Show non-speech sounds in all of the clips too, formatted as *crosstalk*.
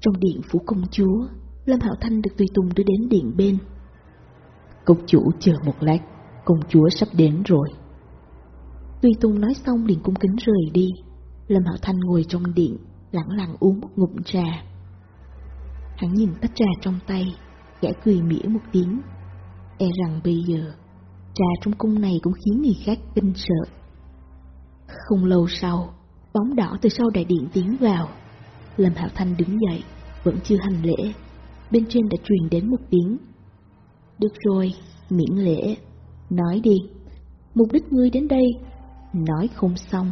Trong điện phủ công chúa, Lâm Hạo Thanh được Tùy Tùng đưa đến điện bên. Công chủ chờ một lát, công chúa sắp đến rồi. Tùy Tùng nói xong liền cung kính rời đi. Lâm Hạo Thanh ngồi trong điện, lặng lặng uống một ngụm trà. Hắn nhìn tách trà trong tay, gã cười mỉa một tiếng. E rằng bây giờ, trà trong cung này cũng khiến người khác kinh sợ. Không lâu sau, bóng đỏ từ sau đại điện tiến vào. Lâm Hạo Thanh đứng dậy, vẫn chưa hành lễ. Bên trên đã truyền đến một tiếng. Được rồi, miễn lễ. Nói đi, mục đích ngươi đến đây. Nói không xong,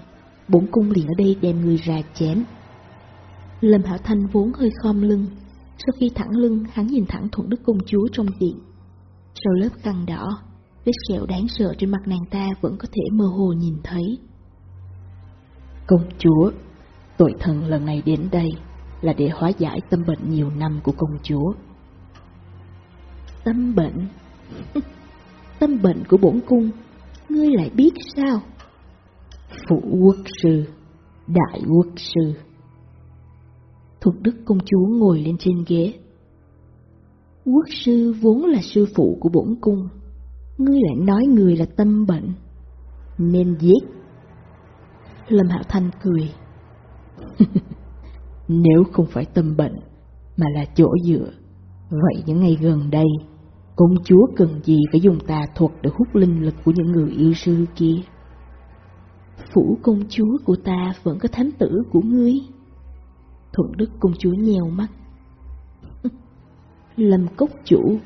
bổn cung liền ở đây đem ngươi ra chém. Lâm Hạo Thanh vốn hơi khom lưng. Sau khi thẳng lưng, hắn nhìn thẳng thuận đức công chúa trong điện. Sau lớp khăn đỏ, vết sẹo đáng sợ trên mặt nàng ta vẫn có thể mơ hồ nhìn thấy. Công chúa, tội thần lần này đến đây là để hóa giải tâm bệnh nhiều năm của công chúa. Tâm bệnh? *laughs* tâm bệnh của bổn cung, ngươi lại biết sao? Phụ quốc sư, đại quốc sư. Thuật đức công chúa ngồi lên trên ghế. Quốc sư vốn là sư phụ của bổn cung, ngươi lại nói người là tâm bệnh, nên giết. Lâm Hạo Thanh cười. *laughs* Nếu không phải tâm bệnh, mà là chỗ dựa, vậy những ngày gần đây, công chúa cần gì phải dùng tà thuật để hút linh lực của những người yêu sư kia? Phủ công chúa của ta vẫn có thánh tử của ngươi. Thuận đức công chúa nheo mắt. *laughs* Lâm cốc chủ,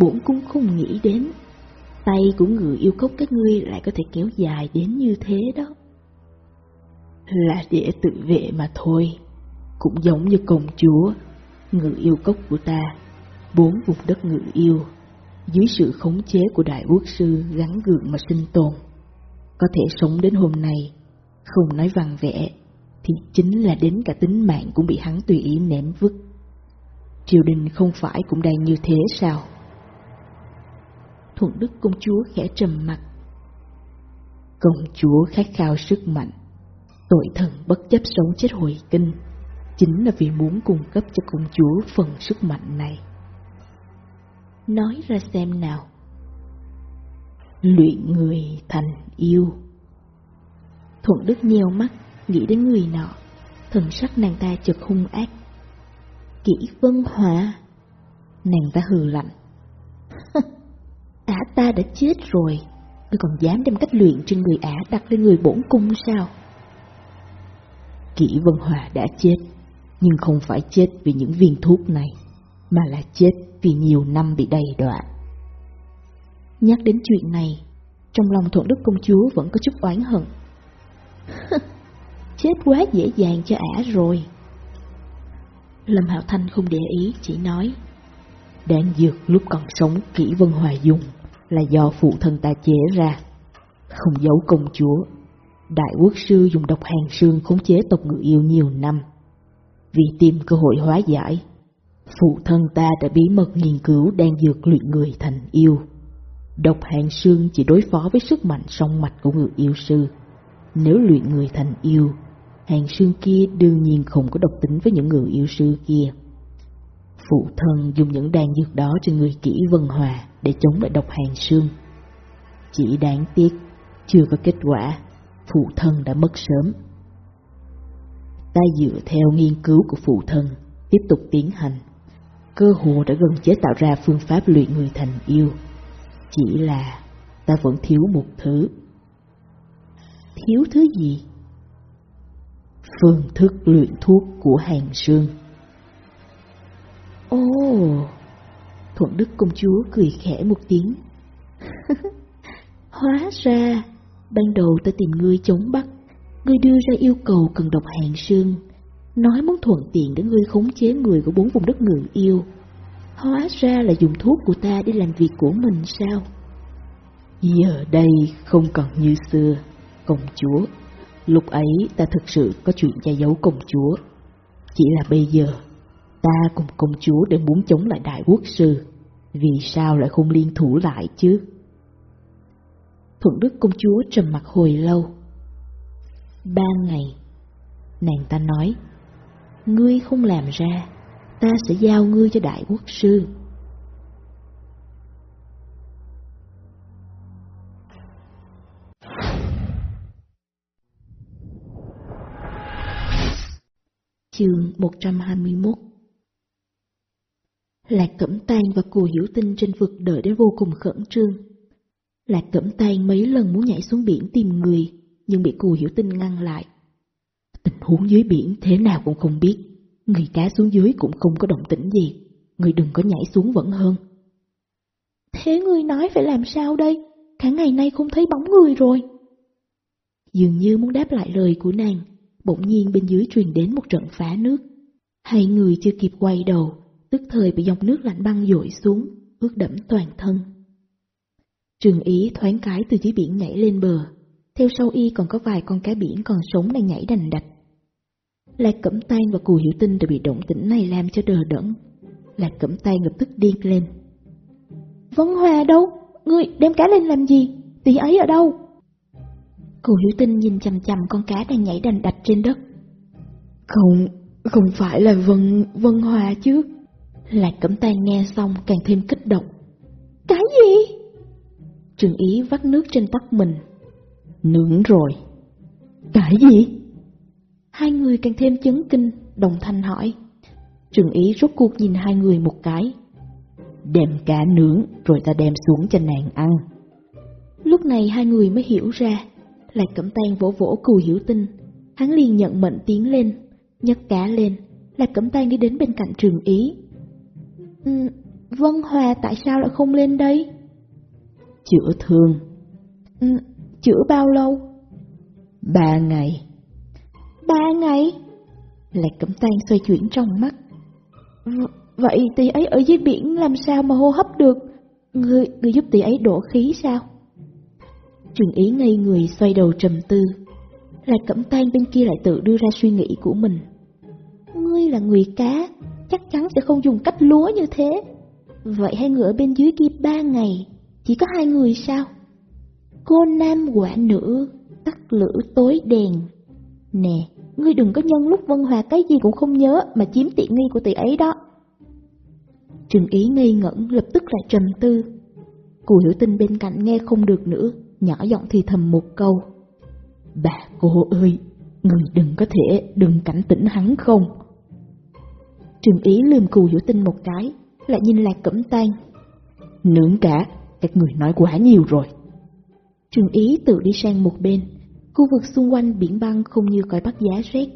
bổn cung không nghĩ đến, tay của người yêu cốc các ngươi lại có thể kéo dài đến như thế đó. Là để tự vệ mà thôi, cũng giống như công chúa, ngự yêu cốc của ta, bốn vùng đất ngự yêu, dưới sự khống chế của đại quốc sư gắn gượng mà sinh tồn. Có thể sống đến hôm nay, không nói vàng vẽ, thì chính là đến cả tính mạng cũng bị hắn tùy ý ném vứt. Triều đình không phải cũng đang như thế sao? Thuận Đức công chúa khẽ trầm mặt. Công chúa khát khao sức mạnh, tội thần bất chấp sống chết hồi kinh, chính là vì muốn cung cấp cho công chúa phần sức mạnh này. Nói ra xem nào. Luyện người thành yêu. Thuận Đức nheo mắt, nghĩ đến người nọ, thần sắc nàng ta chợt hung ác. kỹ vân hòa Nàng ta hừ lạnh. *laughs* ả ta đã chết rồi, ngươi còn dám đem cách luyện trên người ả đặt lên người bổn cung sao? Kỷ vân hòa đã chết, nhưng không phải chết vì những viên thuốc này, mà là chết vì nhiều năm bị đầy đọa. Nhắc đến chuyện này, trong lòng thuận đức công chúa vẫn có chút oán hận. *laughs* chết quá dễ dàng cho ả rồi. Lâm Hạo Thanh không để ý, chỉ nói. Đáng dược lúc còn sống Kỷ Vân Hòa dùng là do phụ thân ta chế ra, không giấu công chúa. Đại quốc sư dùng độc hàng sương khống chế tộc ngự yêu nhiều năm. Vì tìm cơ hội hóa giải, phụ thân ta đã bí mật nghiên cứu đang dược luyện người thành yêu. Độc hàng sương chỉ đối phó với sức mạnh song mạch của người yêu sư. Nếu luyện người thành yêu, hàng sương kia đương nhiên không có độc tính với những người yêu sư kia. Phụ thân dùng những đan dược đó cho người kỹ vân hòa để chống lại độc hàng sương. Chỉ đáng tiếc, chưa có kết quả, phụ thân đã mất sớm. Ta dựa theo nghiên cứu của phụ thân, tiếp tục tiến hành. Cơ hồ đã gần chế tạo ra phương pháp luyện người thành yêu. Chỉ là ta vẫn thiếu một thứ. Thiếu thứ gì? Phương thức luyện thuốc của hàng sương. Ồ! Thuận Đức công chúa cười khẽ một tiếng. *laughs* Hóa ra, ban đầu ta tìm ngươi chống bắt, ngươi đưa ra yêu cầu cần độc hàng sương, nói muốn thuận tiện để ngươi khống chế người của bốn vùng đất ngự yêu. Hóa ra là dùng thuốc của ta để làm việc của mình sao? Giờ đây không còn như xưa, công chúa. Lúc ấy ta thực sự có chuyện che giấu công chúa. Chỉ là bây giờ, ta cùng công chúa đều muốn chống lại đại quốc sư. Vì sao lại không liên thủ lại chứ? Thuận Đức công chúa trầm mặt hồi lâu. Ba ngày, nàng ta nói, ngươi không làm ra, ta sẽ giao ngươi cho đại quốc sư. Chương 121 Lạc Cẩm Tan và Cù Hiểu Tinh trên vực đợi đến vô cùng khẩn trương. Lạc Cẩm Tan mấy lần muốn nhảy xuống biển tìm người, nhưng bị Cù Hiểu Tinh ngăn lại. Tình huống dưới biển thế nào cũng không biết, người cá xuống dưới cũng không có động tĩnh gì, người đừng có nhảy xuống vẫn hơn. Thế người nói phải làm sao đây? Cả ngày nay không thấy bóng người rồi. Dường như muốn đáp lại lời của nàng, bỗng nhiên bên dưới truyền đến một trận phá nước. Hai người chưa kịp quay đầu, tức thời bị dòng nước lạnh băng dội xuống, ướt đẫm toàn thân. Trường ý thoáng cái từ dưới biển nhảy lên bờ, theo sau y còn có vài con cá biển còn sống đang nhảy đành đạch. Lạc Cẩm Tan và Cù Hiểu Tinh đều bị động tĩnh này làm cho đờ đẫn. Lạc Cẩm Tan lập tức điên lên. Vân Hòa đâu? Ngươi đem cá lên làm gì? Tỷ ấy ở đâu? Cù Hiểu Tinh nhìn chằm chằm con cá đang nhảy đành đạch trên đất. Không, không phải là Vân, Vân Hòa chứ. Lạc Cẩm Tan nghe xong càng thêm kích động. Cái gì? Trường Ý vắt nước trên tóc mình. Nướng rồi. Cái gì? Hai người càng thêm chấn kinh, đồng thanh hỏi. Trường Ý rốt cuộc nhìn hai người một cái. Đem cá nướng rồi ta đem xuống cho nàng ăn. Lúc này hai người mới hiểu ra, Lạc Cẩm Tan vỗ vỗ cù hiểu tinh. Hắn liền nhận mệnh tiến lên, nhấc cá lên. Lạc Cẩm Tan đi đến bên cạnh trường Ý. Ừ, Vân Hòa tại sao lại không lên đây? Chữa thương. Ừ, chữa bao lâu? Ba ngày. Ba ngày? Lạc Cẩm Tan xoay chuyển trong mắt. Vậy tỷ ấy ở dưới biển làm sao mà hô hấp được? Người, người giúp tỷ ấy đổ khí sao? Trường ý ngây người xoay đầu trầm tư. Lạc Cẩm Tan bên kia lại tự đưa ra suy nghĩ của mình. Ngươi là người cá, chắc chắn sẽ không dùng cách lúa như thế. Vậy hai người ở bên dưới kia ba ngày, chỉ có hai người sao? Cô nam quả nữ, tắt lửa tối đèn. Nè, ngươi đừng có nhân lúc Vân Hòa cái gì cũng không nhớ mà chiếm tiện nghi của tỷ ấy đó. Trường ý ngây ngẩn lập tức lại trầm tư. Cụ hiểu tinh bên cạnh nghe không được nữa, nhỏ giọng thì thầm một câu. Bà cô ơi, người đừng có thể đừng cảnh tỉnh hắn không. Trường ý lườm cù hiểu tinh một cái, lại nhìn lạc cẩm tan. Nướng cả, các người nói quá nhiều rồi. Trường ý tự đi sang một bên, khu vực xung quanh biển băng không như cõi bắt giá rét.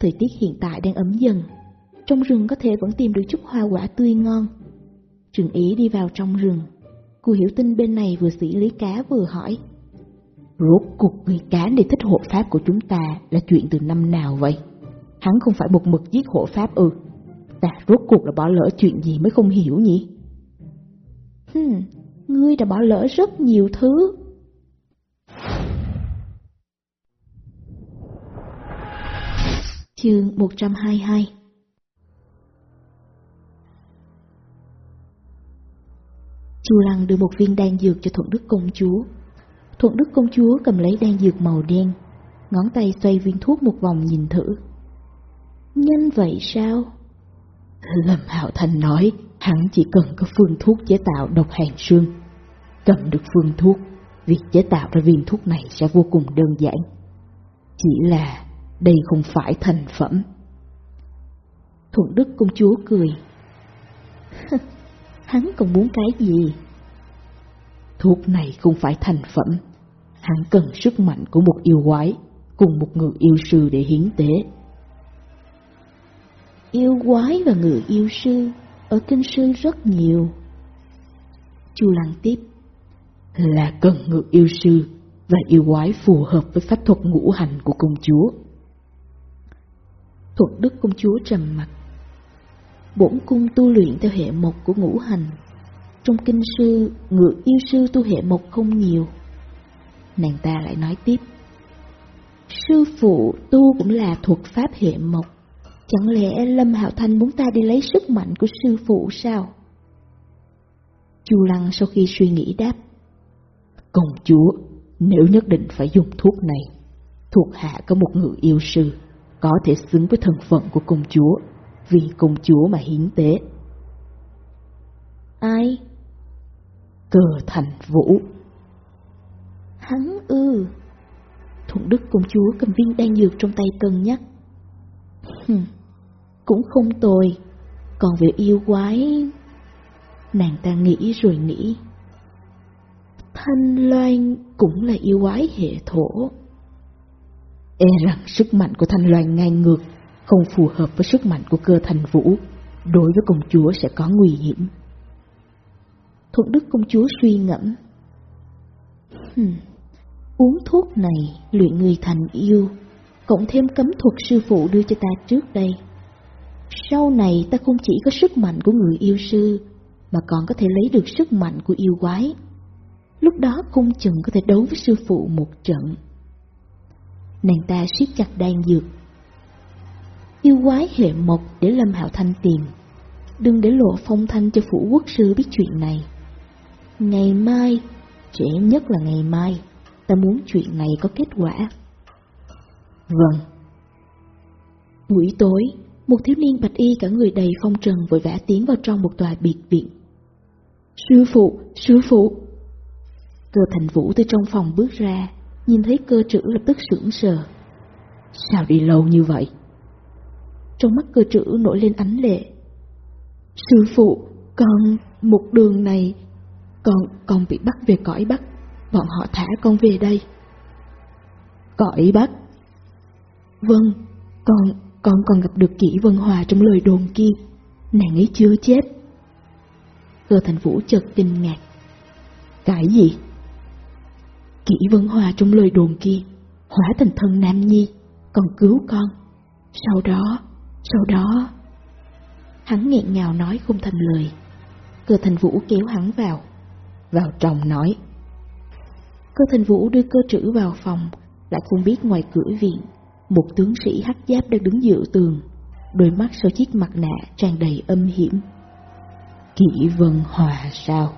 Thời tiết hiện tại đang ấm dần, trong rừng có thể vẫn tìm được chút hoa quả tươi ngon. Trường ý đi vào trong rừng, Cô hiểu tinh bên này vừa xử lý cá vừa hỏi. Rốt cuộc người cá này thích hộ pháp của chúng ta là chuyện từ năm nào vậy? Hắn không phải một mực giết hộ pháp ư? Ta rốt cuộc là bỏ lỡ chuyện gì mới không hiểu nhỉ? Hmm, ngươi đã bỏ lỡ rất nhiều thứ. Chương 122 Chu Lăng đưa một viên đan dược cho Thuận Đức công chúa. Thuận Đức công chúa cầm lấy đan dược màu đen, ngón tay xoay viên thuốc một vòng nhìn thử. Nhanh vậy sao? Lâm Hạo Thành nói hắn chỉ cần có phương thuốc chế tạo độc hàng xương. Cầm được phương thuốc, việc chế tạo ra viên thuốc này sẽ vô cùng đơn giản. Chỉ là đây không phải thành phẩm. Thuận Đức công chúa cười. *laughs* Hắn còn muốn cái gì? Thuốc này không phải thành phẩm. Hắn cần sức mạnh của một yêu quái cùng một người yêu sư để hiến tế. Yêu quái và người yêu sư ở kinh sư rất nhiều. Chu Lăng tiếp là cần ngược yêu sư và yêu quái phù hợp với pháp thuật ngũ hành của công chúa. Thuận Đức công chúa trầm mặt bổn cung tu luyện theo hệ mộc của ngũ hành. Trong kinh sư, ngự yêu sư tu hệ mộc không nhiều. Nàng ta lại nói tiếp. Sư phụ tu cũng là thuật pháp hệ mộc. Chẳng lẽ Lâm Hạo Thanh muốn ta đi lấy sức mạnh của sư phụ sao? Chu Lăng sau khi suy nghĩ đáp. Công chúa, nếu nhất định phải dùng thuốc này, thuộc hạ có một ngự yêu sư, có thể xứng với thân phận của công chúa vì công chúa mà hiến tế. Ai? Cơ thành vũ. Hắn ư. Thuận Đức công chúa cầm viên đan dược trong tay cân nhắc. Cũng không tồi. Còn việc yêu quái... Nàng ta nghĩ rồi nghĩ. Thanh Loan cũng là yêu quái hệ thổ. E rằng sức mạnh của Thanh Loan ngang ngược, không phù hợp với sức mạnh của cơ thành vũ, đối với công chúa sẽ có nguy hiểm. Thuận Đức công chúa suy ngẫm. Hmm, uống thuốc này luyện người thành yêu, cộng thêm cấm thuật sư phụ đưa cho ta trước đây. Sau này ta không chỉ có sức mạnh của người yêu sư, mà còn có thể lấy được sức mạnh của yêu quái. Lúc đó cung chừng có thể đấu với sư phụ một trận. Nàng ta siết chặt đan dược. Yêu quái hệ mộc để Lâm Hạo Thanh tìm. Đừng để lộ phong thanh cho phủ quốc sư biết chuyện này. Ngày mai, trễ nhất là ngày mai, ta muốn chuyện này có kết quả. Vâng. Buổi tối, một thiếu niên bạch y cả người đầy phong trần vội vã tiến vào trong một tòa biệt viện. Sư phụ, sư phụ! Cơ thành vũ từ trong phòng bước ra, nhìn thấy cơ trữ lập tức sững sờ. Sao đi lâu như vậy? Trong mắt cơ trữ nổi lên ánh lệ. Sư phụ, con một đường này, con con bị bắt về cõi Bắc, bọn họ thả con về đây. Cõi Bắc? Vâng, con con còn gặp được kỹ Vân Hòa trong lời đồn kia, nàng ấy chưa chết. Cơ thành vũ chợt kinh ngạc. Cái gì? Kỷ Vân Hòa trong lời đồn kia, hóa thành thân Nam Nhi, còn cứu con. Sau đó, sau đó... Hắn nghẹn ngào nói không thành lời. Cơ thành vũ kéo hắn vào. Vào trong nói. Cơ thành vũ đưa cơ trữ vào phòng, lại không biết ngoài cửa viện, một tướng sĩ hắc giáp đang đứng dựa tường, đôi mắt sau chiếc mặt nạ tràn đầy âm hiểm. Kỷ Vân Hòa sao?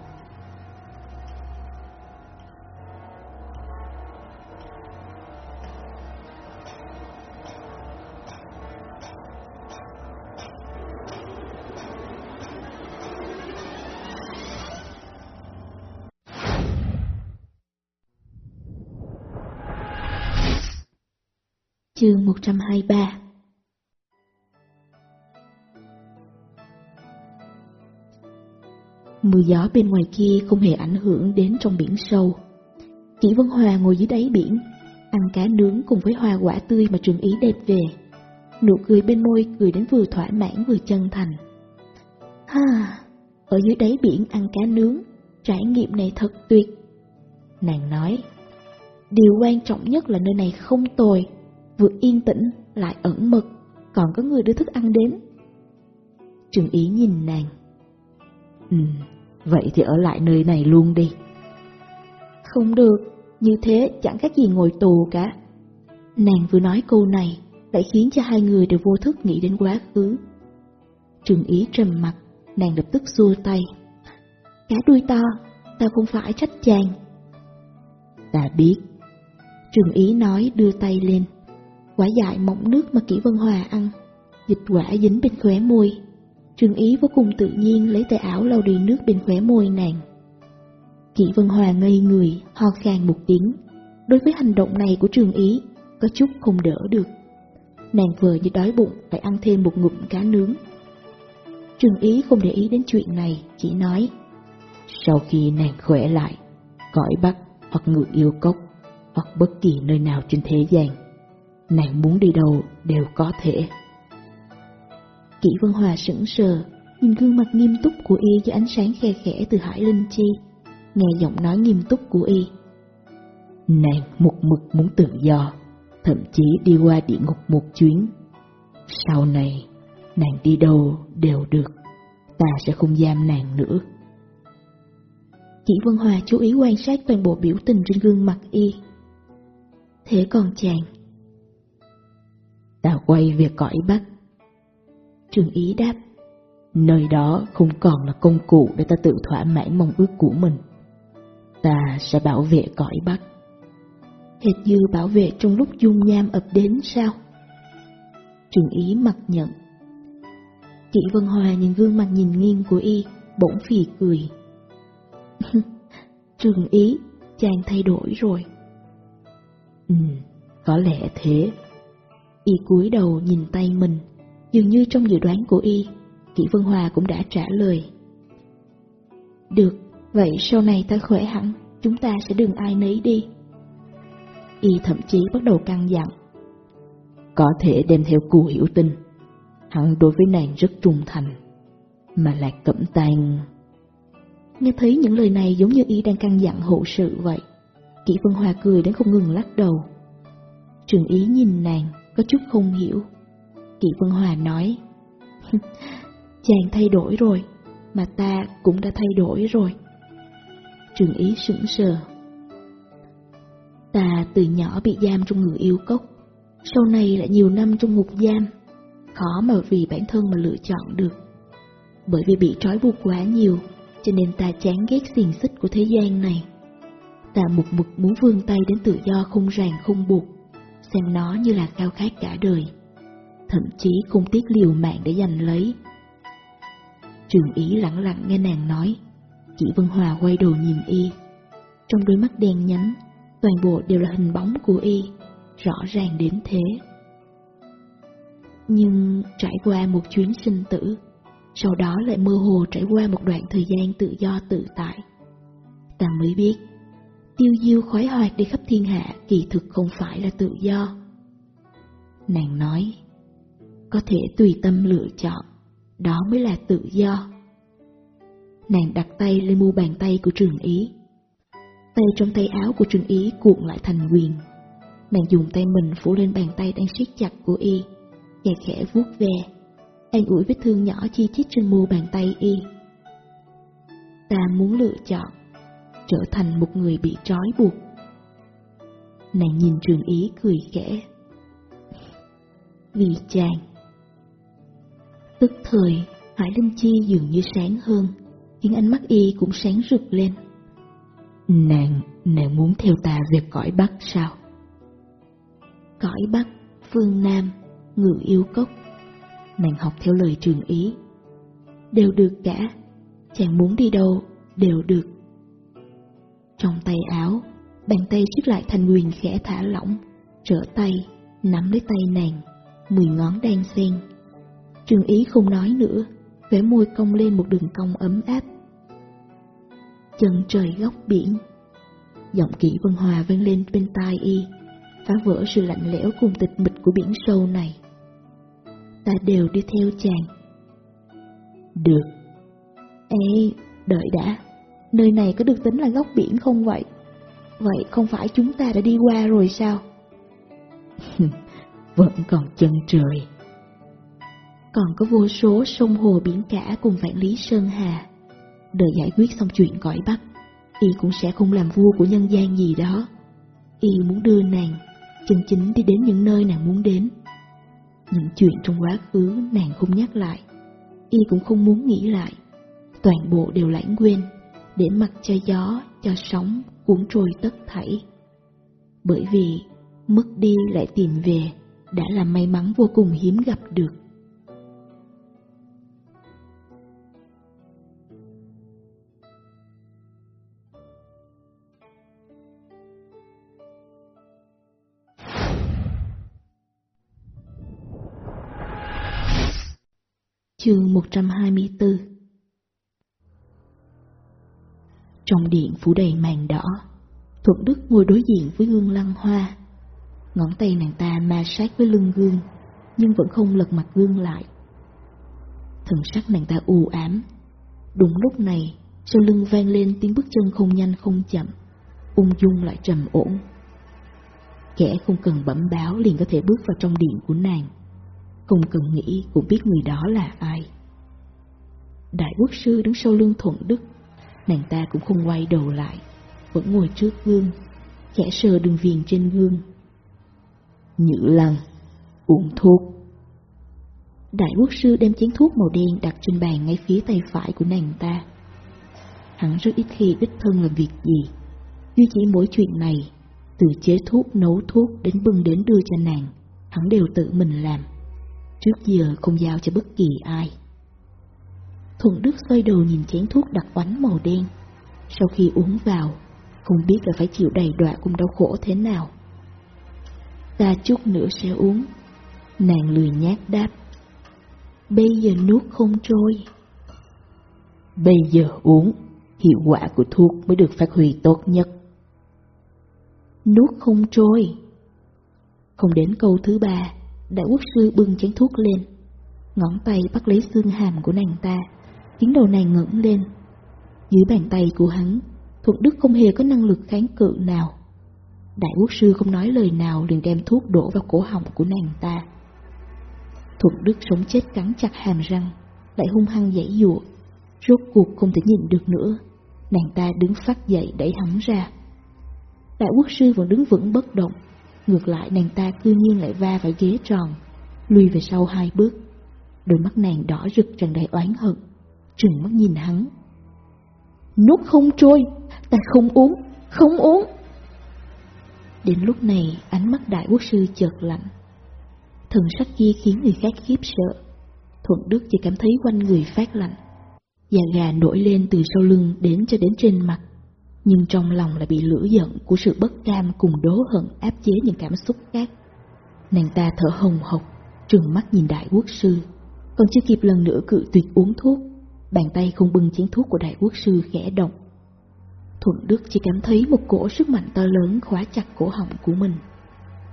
Chương 123 Mưa gió bên ngoài kia không hề ảnh hưởng đến trong biển sâu. Kỷ Vân Hòa ngồi dưới đáy biển, ăn cá nướng cùng với hoa quả tươi mà trường ý đẹp về. Nụ cười bên môi cười đến vừa thỏa mãn vừa chân thành. Ha, ở dưới đáy biển ăn cá nướng, trải nghiệm này thật tuyệt. Nàng nói, điều quan trọng nhất là nơi này không tồi, vừa yên tĩnh lại ẩn mật, còn có người đưa thức ăn đến. Trường ý nhìn nàng. Ừ, vậy thì ở lại nơi này luôn đi. Không được, như thế chẳng khác gì ngồi tù cả. Nàng vừa nói câu này, lại khiến cho hai người đều vô thức nghĩ đến quá khứ. Trường ý trầm mặt, nàng lập tức xua tay. Cá đuôi to, ta không phải trách chàng. Ta biết. Trường ý nói đưa tay lên. Quả dại mọng nước mà Kỷ Vân Hòa ăn, dịch quả dính bên khóe môi. Trường ý vô cùng tự nhiên lấy tay áo lau đi nước bên khóe môi nàng. Kỷ Vân Hòa ngây người, ho khan một tiếng. Đối với hành động này của trường ý, có chút không đỡ được. Nàng vừa như đói bụng phải ăn thêm một ngụm cá nướng. Trường ý không để ý đến chuyện này, chỉ nói. Sau khi nàng khỏe lại, cõi bắc hoặc ngự yêu cốc, hoặc bất kỳ nơi nào trên thế gian, nàng muốn đi đâu đều có thể. Kỷ Vân Hòa sững sờ, nhìn gương mặt nghiêm túc của y dưới ánh sáng khe khẽ từ Hải Linh Chi, nghe giọng nói nghiêm túc của y. Nàng một mực muốn tự do, thậm chí đi qua địa ngục một chuyến. Sau này, nàng đi đâu đều được, ta sẽ không giam nàng nữa. Kỷ Vân Hòa chú ý quan sát toàn bộ biểu tình trên gương mặt y. Thế còn chàng? Quay về cõi Bắc. Trường ý đáp. Nơi đó không còn là công cụ để ta tự thỏa mãn mong ước của mình. Ta sẽ bảo vệ cõi Bắc. Hệt như bảo vệ trong lúc dung nham ập đến sao? Trường ý mặc nhận. Kỷ Vân Hòa nhìn gương mặt nhìn nghiêng của y, bỗng phì cười. *laughs* Trường ý, chàng thay đổi rồi. Ừ, có lẽ thế. Y cúi đầu nhìn tay mình, dường như trong dự đoán của Y, Kỷ Vân Hòa cũng đã trả lời. Được, vậy sau này ta khỏe hẳn, chúng ta sẽ đừng ai nấy đi. Y thậm chí bắt đầu căng dặn. Có thể đem theo cù hiểu tinh, hắn đối với nàng rất trung thành, mà lạc cẩm tàn... Nghe thấy những lời này giống như Y đang căng dặn hộ sự vậy. Kỷ Vân Hòa cười đến không ngừng lắc đầu. Trường ý nhìn nàng, có chút không hiểu. Kỷ Vân Hòa nói, *laughs* chàng thay đổi rồi, mà ta cũng đã thay đổi rồi. Trường ý sững sờ. Ta từ nhỏ bị giam trong người yêu cốc, sau này lại nhiều năm trong ngục giam, khó mà vì bản thân mà lựa chọn được. Bởi vì bị trói buộc quá nhiều, cho nên ta chán ghét xiềng xích của thế gian này. Ta mục mực muốn vươn tay đến tự do không ràng không buộc, xem nó như là khao khát cả đời, thậm chí không tiếc liều mạng để giành lấy. Trường ý lặng lặng nghe nàng nói, chỉ Vân Hòa quay đầu nhìn y. Trong đôi mắt đen nhánh, toàn bộ đều là hình bóng của y, rõ ràng đến thế. Nhưng trải qua một chuyến sinh tử, sau đó lại mơ hồ trải qua một đoạn thời gian tự do tự tại. Ta mới biết tiêu diêu khói hoạt đi khắp thiên hạ kỳ thực không phải là tự do. Nàng nói, có thể tùy tâm lựa chọn, đó mới là tự do. Nàng đặt tay lên mu bàn tay của trường ý. Tay trong tay áo của trường ý cuộn lại thành quyền. Nàng dùng tay mình phủ lên bàn tay đang siết chặt của y, và khẽ vuốt ve, an ủi vết thương nhỏ chi chít trên mu bàn tay y. Ta muốn lựa chọn trở thành một người bị trói buộc. Nàng nhìn trường ý cười khẽ. *laughs* Vì chàng. Tức thời, Hải Linh Chi dường như sáng hơn, khiến ánh mắt y cũng sáng rực lên. Nàng, nàng muốn theo ta về cõi Bắc sao? Cõi Bắc, phương Nam, ngự yêu cốc. Nàng học theo lời trường ý. Đều được cả, chàng muốn đi đâu, đều được. Trong tay áo, bàn tay siết lại thành quyền khẽ thả lỏng, trở tay, nắm lấy tay nàng, mười ngón đan xen. Trường ý không nói nữa, vẻ môi cong lên một đường cong ấm áp. Chân trời góc biển Giọng kỹ vân hòa vang lên bên tai y, phá vỡ sự lạnh lẽo cùng tịch mịch của biển sâu này. Ta đều đi theo chàng. Được. Ê, đợi đã nơi này có được tính là góc biển không vậy? Vậy không phải chúng ta đã đi qua rồi sao? Vẫn còn chân trời. Còn có vô số sông hồ biển cả cùng vạn lý sơn hà. Đợi giải quyết xong chuyện cõi Bắc, y cũng sẽ không làm vua của nhân gian gì đó. Y muốn đưa nàng chân chính đi đến những nơi nàng muốn đến. Những chuyện trong quá khứ nàng không nhắc lại, y cũng không muốn nghĩ lại. Toàn bộ đều lãng quên để mặc cho gió, cho sóng cuốn trôi tất thảy. Bởi vì mất đi lại tìm về đã là may mắn vô cùng hiếm gặp được. Chương 124 Trong điện phủ đầy màn đỏ, Thuận Đức ngồi đối diện với gương lăng hoa. Ngón tay nàng ta ma sát với lưng gương, nhưng vẫn không lật mặt gương lại. Thần sắc nàng ta u ám. Đúng lúc này, sau lưng vang lên tiếng bước chân không nhanh không chậm, ung dung lại trầm ổn. Kẻ không cần bẩm báo liền có thể bước vào trong điện của nàng, không cần nghĩ cũng biết người đó là ai. Đại quốc sư đứng sau lưng Thuận Đức Nàng ta cũng không quay đầu lại Vẫn ngồi trước gương Khẽ sờ đường viền trên gương. Nhữ lăng Uống thuốc. Đại quốc sư đem chén thuốc màu đen đặt trên bàn ngay phía tay phải của nàng ta. Hắn rất ít khi đích thân làm việc gì Duy chỉ mỗi chuyện này Từ chế thuốc nấu thuốc đến bưng đến đưa cho nàng Hắn đều tự mình làm. Trước giờ không giao cho bất kỳ ai Thuận Đức xoay đầu nhìn chén thuốc đặc oánh màu đen. Sau khi uống vào, không biết là phải chịu đầy đọa cùng đau khổ thế nào. Ta chút nữa sẽ uống. Nàng lười nhát đáp. Bây giờ nuốt không trôi. Bây giờ uống, hiệu quả của thuốc mới được phát huy tốt nhất. Nuốt không trôi. Không đến câu thứ ba, đại quốc sư bưng chén thuốc lên. Ngón tay bắt lấy xương hàm của nàng ta, khiến đầu nàng ngẩng lên. Dưới bàn tay của hắn, Thuận Đức không hề có năng lực kháng cự nào. Đại quốc sư không nói lời nào liền đem thuốc đổ vào cổ họng của nàng ta. Thuận Đức sống chết cắn chặt hàm răng, lại hung hăng dãy dụa. Rốt cuộc không thể nhìn được nữa, nàng ta đứng phát dậy đẩy hắn ra. Đại quốc sư vẫn đứng vững bất động, ngược lại nàng ta cư nhiên lại va vào ghế tròn, lùi về sau hai bước. Đôi mắt nàng đỏ rực tràn đầy oán hận, trừng mắt nhìn hắn. Nuốt không trôi, ta không uống, không uống. Đến lúc này, ánh mắt đại quốc sư chợt lạnh. Thần sắc kia khiến người khác khiếp sợ. Thuận Đức chỉ cảm thấy quanh người phát lạnh. Da gà nổi lên từ sau lưng đến cho đến trên mặt. Nhưng trong lòng lại bị lửa giận của sự bất cam cùng đố hận áp chế những cảm xúc khác. Nàng ta thở hồng hộc, trừng mắt nhìn đại quốc sư. Còn chưa kịp lần nữa cự tuyệt uống thuốc, bàn tay không bưng chén thuốc của đại quốc sư khẽ động. Thuận Đức chỉ cảm thấy một cổ sức mạnh to lớn khóa chặt cổ họng của mình.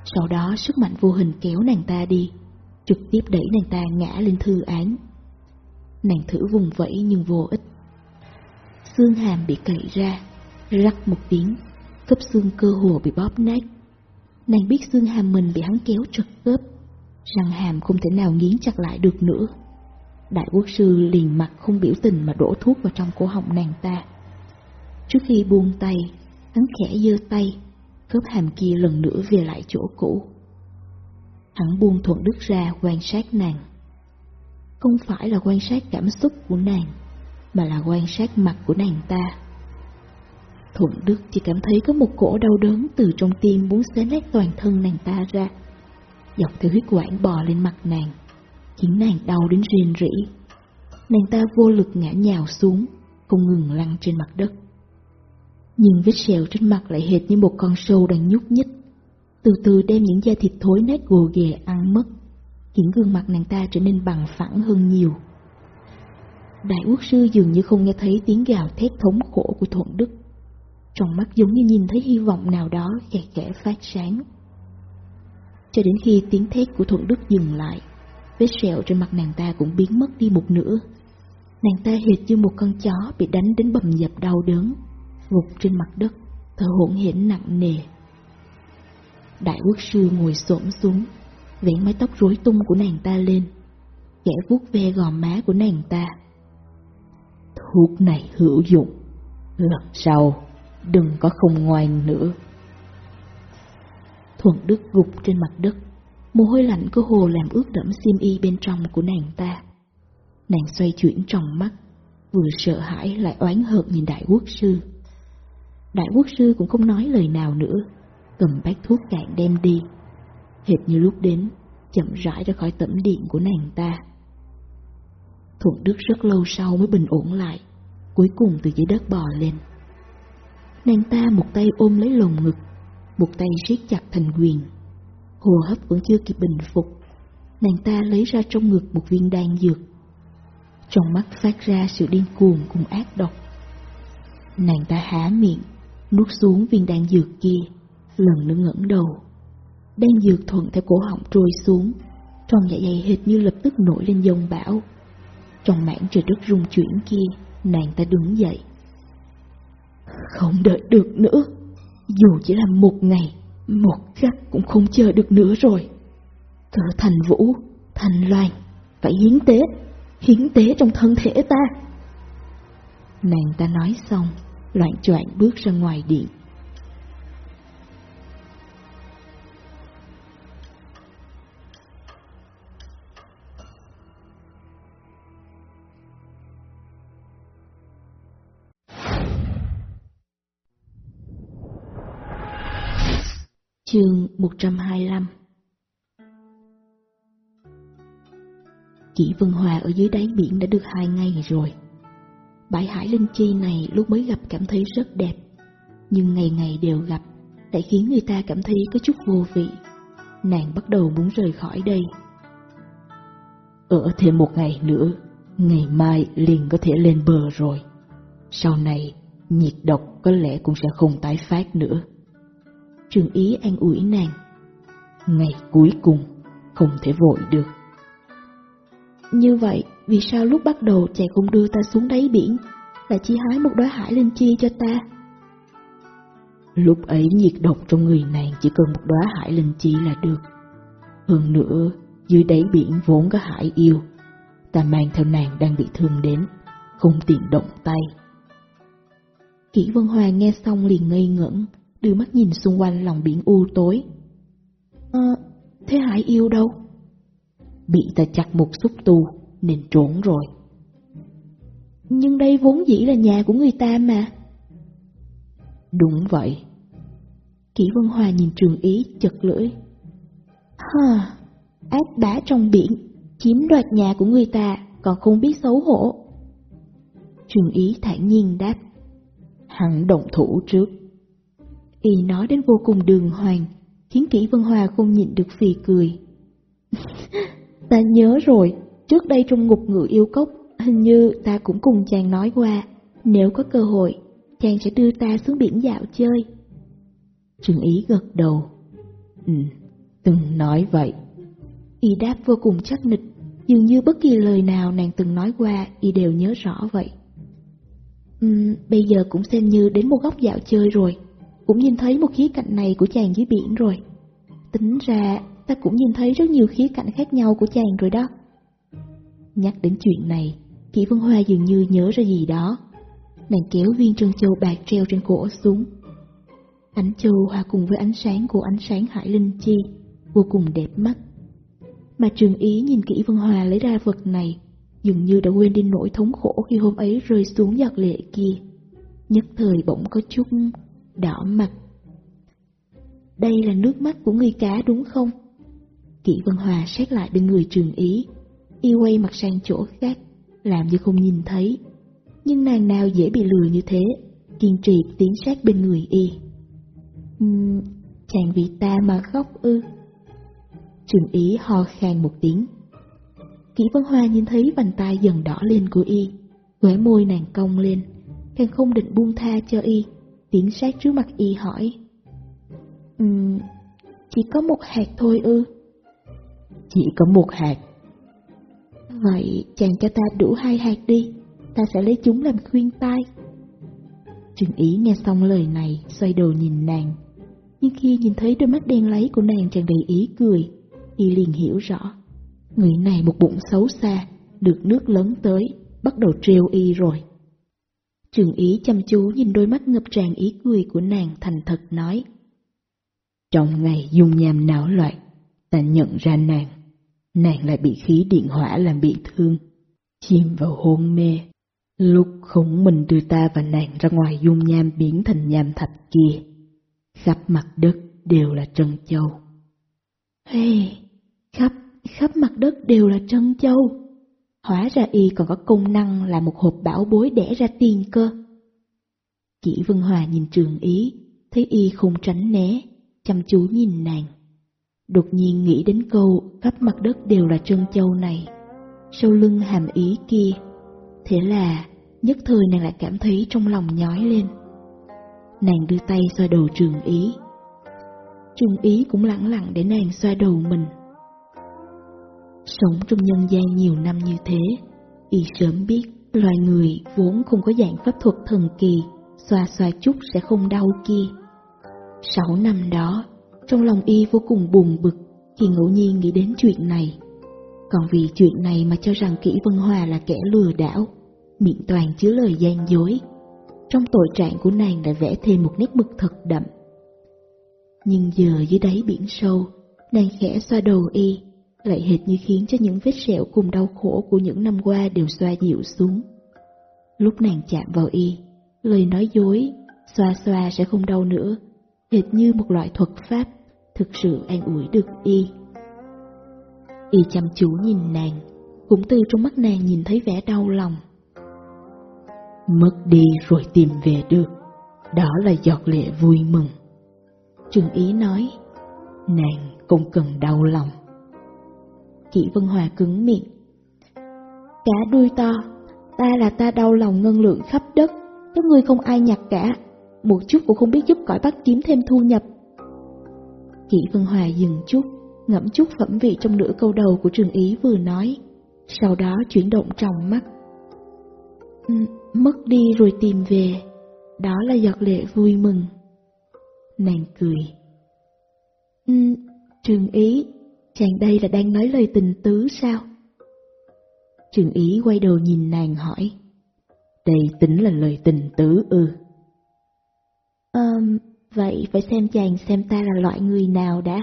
Sau đó sức mạnh vô hình kéo nàng ta đi, trực tiếp đẩy nàng ta ngã lên thư án. Nàng thử vùng vẫy nhưng vô ích. Xương hàm bị cậy ra, rắc một tiếng, cấp xương cơ hồ bị bóp nát. Nàng biết xương hàm mình bị hắn kéo trật khớp, răng hàm không thể nào nghiến chặt lại được nữa. Đại quốc sư liền mặt không biểu tình mà đổ thuốc vào trong cổ họng nàng ta. Trước khi buông tay, hắn khẽ giơ tay, khớp hàm kia lần nữa về lại chỗ cũ. Hắn buông thuận đức ra quan sát nàng. Không phải là quan sát cảm xúc của nàng, mà là quan sát mặt của nàng ta. Thuận Đức chỉ cảm thấy có một cổ đau đớn từ trong tim muốn xé nát toàn thân nàng ta ra, dọc theo huyết quản bò lên mặt nàng, khiến nàng đau đến rên rỉ. Nàng ta vô lực ngã nhào xuống, không ngừng lăn trên mặt đất. Nhưng vết sẹo trên mặt lại hệt như một con sâu đang nhúc nhích, từ từ đem những da thịt thối nát gồ ghề ăn mất, khiến gương mặt nàng ta trở nên bằng phẳng hơn nhiều. Đại quốc sư dường như không nghe thấy tiếng gào thét thống khổ của Thuận Đức. Trong mắt giống như nhìn thấy hy vọng nào đó khẽ khẽ phát sáng. Cho đến khi tiếng thét của Thuận Đức dừng lại, vết sẹo trên mặt nàng ta cũng biến mất đi một nửa. Nàng ta hệt như một con chó bị đánh đến bầm dập đau đớn, gục trên mặt đất, thở hổn hển nặng nề. Đại quốc sư ngồi xổm xuống, vén mái tóc rối tung của nàng ta lên, kẻ vuốt ve gò má của nàng ta. Thuốc này hữu dụng, lần sau đừng có không ngoan nữa. Thuận Đức gục trên mặt đất, mồ hôi lạnh cơ hồ làm ướt đẫm xiêm y bên trong của nàng ta. Nàng xoay chuyển trong mắt, vừa sợ hãi lại oán hận nhìn đại quốc sư. Đại quốc sư cũng không nói lời nào nữa, cầm bát thuốc cạn đem đi. Hệt như lúc đến, chậm rãi ra khỏi tẩm điện của nàng ta. Thuận Đức rất lâu sau mới bình ổn lại, cuối cùng từ dưới đất bò lên. Nàng ta một tay ôm lấy lồng ngực, một tay siết chặt thành quyền. Hồ hấp vẫn chưa kịp bình phục, nàng ta lấy ra trong ngực một viên đan dược. Trong mắt phát ra sự điên cuồng cùng ác độc. Nàng ta há miệng, nuốt xuống viên đan dược kia, lần nữa ngẩng đầu. Đan dược thuận theo cổ họng trôi xuống, trong dạ dày hệt như lập tức nổi lên dông bão. Trong mảng trời đất rung chuyển kia, nàng ta đứng dậy. Không đợi được nữa, dù chỉ là một ngày, một khắc cũng không chờ được nữa rồi. Cỡ thành vũ, thành loan, phải hiến tế, hiến tế trong thân thể ta. Nàng ta nói xong, loạn choạng bước ra ngoài điện. Chương 125 Kỷ Vân Hòa ở dưới đáy biển đã được hai ngày rồi. Bãi hải linh chi này lúc mới gặp cảm thấy rất đẹp, nhưng ngày ngày đều gặp lại khiến người ta cảm thấy có chút vô vị. Nàng bắt đầu muốn rời khỏi đây. Ở thêm một ngày nữa, ngày mai liền có thể lên bờ rồi. Sau này, nhiệt độc có lẽ cũng sẽ không tái phát nữa. Trường ý an ủi nàng. Ngày cuối cùng, không thể vội được. Như vậy, vì sao lúc bắt đầu chàng không đưa ta xuống đáy biển, lại chỉ hái một đóa hải linh chi cho ta? Lúc ấy nhiệt độc trong người nàng chỉ cần một đóa hải linh chi là được. Hơn nữa, dưới đáy biển vốn có hải yêu, ta mang theo nàng đang bị thương đến, không tiện động tay. Kỷ Vân Hoàng nghe xong liền ngây ngẩn, đưa mắt nhìn xung quanh lòng biển u tối. Ờ, thế hải yêu đâu? Bị ta chặt một xúc tu, nên trốn rồi. Nhưng đây vốn dĩ là nhà của người ta mà. Đúng vậy. Kỷ Vân Hòa nhìn trường ý chật lưỡi. Hờ, ác bá trong biển, chiếm đoạt nhà của người ta, còn không biết xấu hổ. Trường ý thản nhiên đáp. Hắn động thủ trước. Y nói đến vô cùng đường hoàng, khiến Kỷ Vân Hòa không nhịn được phì cười. *laughs* ta nhớ rồi, trước đây trong ngục ngựa yêu cốc, hình như ta cũng cùng chàng nói qua, nếu có cơ hội, chàng sẽ đưa ta xuống biển dạo chơi. Trừng ý gật đầu. Ừ, từng nói vậy. Y đáp vô cùng chắc nịch, dường như bất kỳ lời nào nàng từng nói qua, Y đều nhớ rõ vậy. Uhm, bây giờ cũng xem như đến một góc dạo chơi rồi, cũng nhìn thấy một khía cạnh này của chàng dưới biển rồi. Tính ra, ta cũng nhìn thấy rất nhiều khía cạnh khác nhau của chàng rồi đó. Nhắc đến chuyện này, Kỷ Vân Hoa dường như nhớ ra gì đó. Nàng kéo viên trân châu bạc treo trên cổ xuống. Ánh châu hòa cùng với ánh sáng của ánh sáng hải linh chi, vô cùng đẹp mắt. Mà trường ý nhìn kỹ Vân hoa lấy ra vật này, dường như đã quên đi nỗi thống khổ khi hôm ấy rơi xuống giọt lệ kia. Nhất thời bỗng có chút đỏ mặt. Đây là nước mắt của người cá đúng không? Kỷ Vân Hòa xét lại bên người trường ý, y quay mặt sang chỗ khác, làm như không nhìn thấy. Nhưng nàng nào dễ bị lừa như thế, kiên trì tiến sát bên người y. Uhm, chàng vì ta mà khóc ư. Trường ý ho khan một tiếng. Kỷ Vân Hoa nhìn thấy bàn tay dần đỏ lên của y, khóe môi nàng cong lên, càng không định buông tha cho y, tiến sát trước mặt y hỏi. Um, chỉ có một hạt thôi ư? Chỉ có một hạt. Vậy chàng cho ta đủ hai hạt đi, ta sẽ lấy chúng làm khuyên tai. Trường ý nghe xong lời này, xoay đầu nhìn nàng. Nhưng khi nhìn thấy đôi mắt đen lấy của nàng tràn đầy ý cười, y liền hiểu rõ. Người này một bụng xấu xa, được nước lớn tới, bắt đầu trêu y rồi. Trường ý chăm chú nhìn đôi mắt ngập tràn ý cười của nàng thành thật nói. Trong ngày dung nham não loạn, ta nhận ra nàng. Nàng lại bị khí điện hỏa làm bị thương, chìm vào hôn mê. Lúc khổng mình đưa ta và nàng ra ngoài dung nham biến thành nham thạch kia, khắp mặt đất đều là trân châu. Hey, khắp, khắp mặt đất đều là trân châu. Hóa ra y còn có công năng là một hộp bảo bối đẻ ra tiền cơ. Kỷ Vân Hòa nhìn trường ý, thấy y không tránh né, chăm chú nhìn nàng. Đột nhiên nghĩ đến câu khắp mặt đất đều là trân châu này, sau lưng hàm ý kia. Thế là nhất thời nàng lại cảm thấy trong lòng nhói lên. Nàng đưa tay xoa đầu trường ý. Trường ý cũng lặng lặng để nàng xoa đầu mình. Sống trong nhân gian nhiều năm như thế, y sớm biết loài người vốn không có dạng pháp thuật thần kỳ, xoa xoa chút sẽ không đau kia. Sáu năm đó, trong lòng y vô cùng buồn bực khi ngẫu nhiên nghĩ đến chuyện này. Còn vì chuyện này mà cho rằng Kỷ Vân Hòa là kẻ lừa đảo, miệng toàn chứa lời gian dối. Trong tội trạng của nàng đã vẽ thêm một nét mực thật đậm. Nhưng giờ dưới đáy biển sâu, nàng khẽ xoa đầu y, lại hệt như khiến cho những vết sẹo cùng đau khổ của những năm qua đều xoa dịu xuống. Lúc nàng chạm vào y, lời nói dối, xoa xoa sẽ không đau nữa, hệt như một loại thuật pháp, thực sự an ủi được y. Y chăm chú nhìn nàng, cũng từ trong mắt nàng nhìn thấy vẻ đau lòng. Mất đi rồi tìm về được, đó là giọt lệ vui mừng. Trường Ý nói, nàng cũng cần đau lòng. Kỷ Vân Hòa cứng miệng. Cả đuôi to, ta là ta đau lòng ngân lượng khắp đất, các ngươi không ai nhặt cả, một chút cũng không biết giúp cõi bắt kiếm thêm thu nhập. Kỷ Vân Hòa dừng chút, ngẫm chút phẩm vị trong nửa câu đầu của trường ý vừa nói, sau đó chuyển động trong mắt. Ừ, mất đi rồi tìm về, đó là giọt lệ vui mừng. Nàng cười. Ừ, trường ý, chàng đây là đang nói lời tình tứ sao? Trường ý quay đầu nhìn nàng hỏi. Đây tính là lời tình tứ ư? Um, vậy phải xem chàng xem ta là loại người nào đã.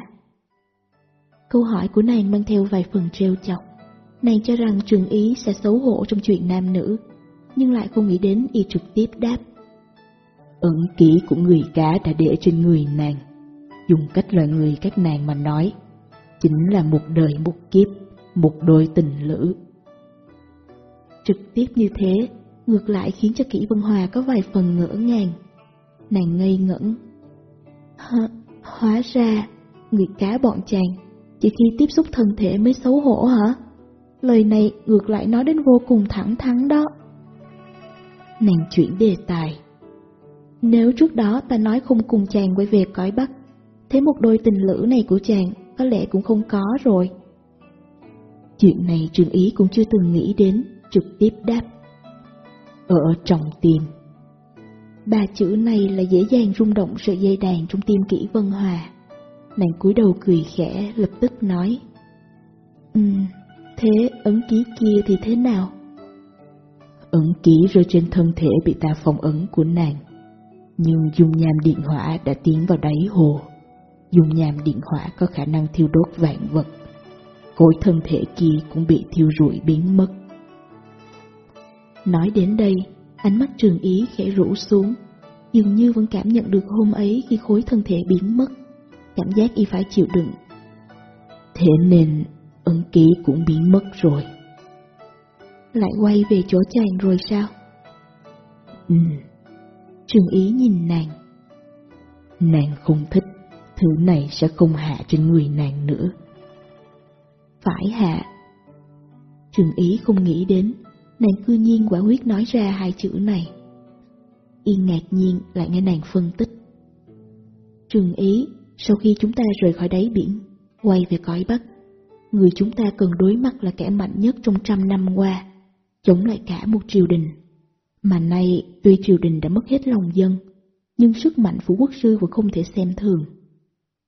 Câu hỏi của nàng mang theo vài phần trêu chọc. Nàng cho rằng trường ý sẽ xấu hổ trong chuyện nam nữ, nhưng lại không nghĩ đến y trực tiếp đáp. Ẩn ký của người cá đã để trên người nàng, dùng cách loại người các nàng mà nói, chính là một đời một kiếp, một đôi tình lữ. Trực tiếp như thế, ngược lại khiến cho Kỷ Vân Hòa có vài phần ngỡ ngàng. Nàng ngây ngẩn. Hả, hóa ra, người cá bọn chàng, chỉ khi tiếp xúc thân thể mới xấu hổ hả? Lời này ngược lại nói đến vô cùng thẳng thắn đó. Nàng chuyển đề tài. Nếu trước đó ta nói không cùng chàng quay về cõi Bắc, thế một đôi tình lữ này của chàng có lẽ cũng không có rồi. Chuyện này trường ý cũng chưa từng nghĩ đến, trực tiếp đáp. Ở trong tim. Ba chữ này là dễ dàng rung động sợi dây đàn trong tim kỹ Vân Hòa. Nàng cúi đầu cười khẽ, lập tức nói. Ừ, thế ấn ký kia thì thế nào? Ấn ký rơi trên thân thể bị ta phong ấn của nàng. Nhưng dung nham điện hỏa đã tiến vào đáy hồ. Dung nham điện hỏa có khả năng thiêu đốt vạn vật. Khối thân thể kia cũng bị thiêu rụi biến mất. Nói đến đây, ánh mắt trường ý khẽ rũ xuống, dường như vẫn cảm nhận được hôm ấy khi khối thân thể biến mất, cảm giác y phải chịu đựng. Thế nên ấn ký cũng biến mất rồi. Lại quay về chỗ chàng rồi sao? Ừ. Trường ý nhìn nàng. Nàng không thích, thứ này sẽ không hạ trên người nàng nữa. Phải hạ. Trường ý không nghĩ đến nàng cư nhiên quả quyết nói ra hai chữ này. Yên ngạc nhiên lại nghe nàng phân tích. Trường ý, sau khi chúng ta rời khỏi đáy biển, quay về cõi Bắc, người chúng ta cần đối mặt là kẻ mạnh nhất trong trăm năm qua, chống lại cả một triều đình. Mà nay, tuy triều đình đã mất hết lòng dân, nhưng sức mạnh phủ quốc sư vẫn không thể xem thường.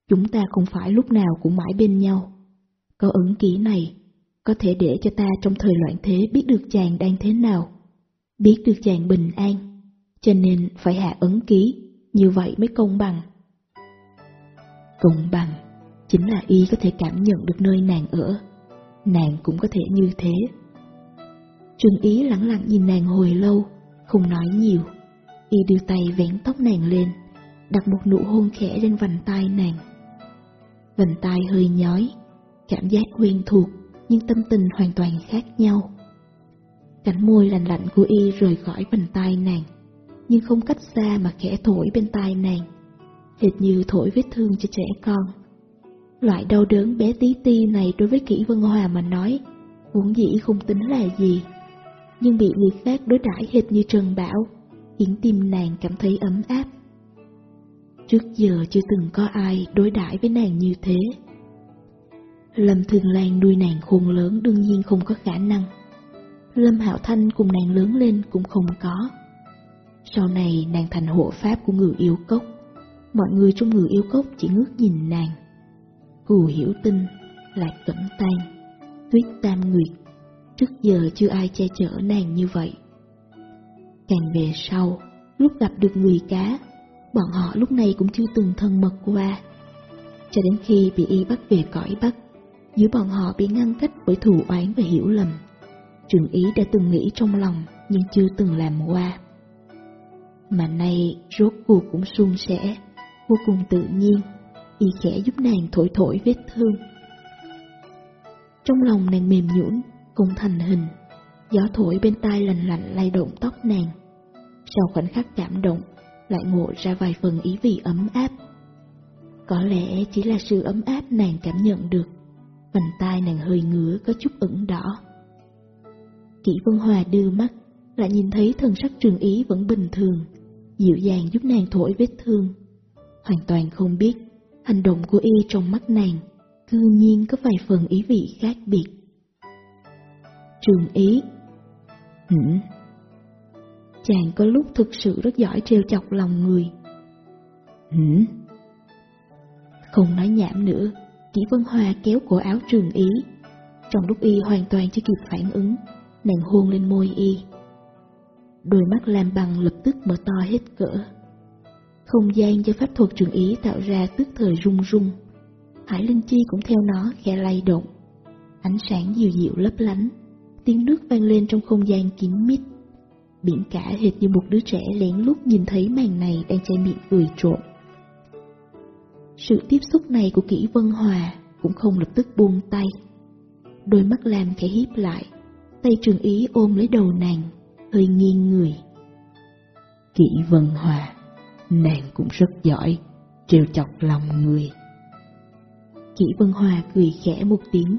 Chúng ta không phải lúc nào cũng mãi bên nhau. Có ấn ký này, có thể để cho ta trong thời loạn thế biết được chàng đang thế nào, biết được chàng bình an, cho nên phải hạ ấn ký, như vậy mới công bằng. Công bằng chính là y có thể cảm nhận được nơi nàng ở, nàng cũng có thể như thế. Trương Ý lặng lặng nhìn nàng hồi lâu, không nói nhiều, y đưa tay vén tóc nàng lên, đặt một nụ hôn khẽ lên vành tai nàng. Vành tai hơi nhói, cảm giác quen thuộc nhưng tâm tình hoàn toàn khác nhau. Cánh môi lạnh lạnh của y rời khỏi vành tai nàng, nhưng không cách xa mà khẽ thổi bên tai nàng, hệt như thổi vết thương cho trẻ con. Loại đau đớn bé tí ti này đối với Kỷ Vân Hòa mà nói, vốn dĩ không tính là gì, nhưng bị người khác đối đãi hệt như Trần bão, khiến tim nàng cảm thấy ấm áp. Trước giờ chưa từng có ai đối đãi với nàng như thế. Lâm Thường Lan nuôi nàng khôn lớn đương nhiên không có khả năng. Lâm Hạo Thanh cùng nàng lớn lên cũng không có. Sau này nàng thành hộ pháp của người yêu cốc. Mọi người trong người yêu cốc chỉ ngước nhìn nàng. Cù hiểu tinh, lạc cẩm tan, tuyết tam nguyệt. Trước giờ chưa ai che chở nàng như vậy. Càng về sau, lúc gặp được người cá, bọn họ lúc này cũng chưa từng thân mật qua. Cho đến khi bị y bắt về cõi Bắc, giữa bọn họ bị ngăn cách bởi thù oán và hiểu lầm. Trường ý đã từng nghĩ trong lòng nhưng chưa từng làm qua. Mà nay rốt cuộc cũng suôn sẻ, vô cùng tự nhiên, y khẽ giúp nàng thổi thổi vết thương. Trong lòng nàng mềm nhũn, Không thành hình, gió thổi bên tai lành lạnh lay động tóc nàng. Sau khoảnh khắc cảm động, lại ngộ ra vài phần ý vị ấm áp. Có lẽ chỉ là sự ấm áp nàng cảm nhận được, vành tai nàng hơi ngứa có chút ửng đỏ. Kỷ Vân Hòa đưa mắt, lại nhìn thấy thần sắc trường ý vẫn bình thường, dịu dàng giúp nàng thổi vết thương. Hoàn toàn không biết, hành động của y trong mắt nàng, cư nhiên có vài phần ý vị khác biệt. Trường ý Hửm Chàng có lúc thực sự rất giỏi trêu chọc lòng người. Hửm Không nói nhảm nữa, Kỷ Vân Hòa kéo cổ áo trường ý. Trong lúc y hoàn toàn chưa kịp phản ứng, nàng hôn lên môi y. Đôi mắt làm bằng lập tức mở to hết cỡ. Không gian do pháp thuật trường ý tạo ra tức thời rung rung. Hải Linh Chi cũng theo nó khẽ lay động. Ánh sáng dịu dịu lấp lánh, tiếng nước vang lên trong không gian kín mít. Biển cả hệt như một đứa trẻ lén lút nhìn thấy màn này đang che miệng cười trộm. Sự tiếp xúc này của kỹ Vân Hòa cũng không lập tức buông tay. Đôi mắt làm khẽ híp lại, tay trường ý ôm lấy đầu nàng, hơi nghiêng người. Kỹ Vân Hòa, nàng cũng rất giỏi, trêu chọc lòng người. Kỷ Vân Hòa cười khẽ một tiếng.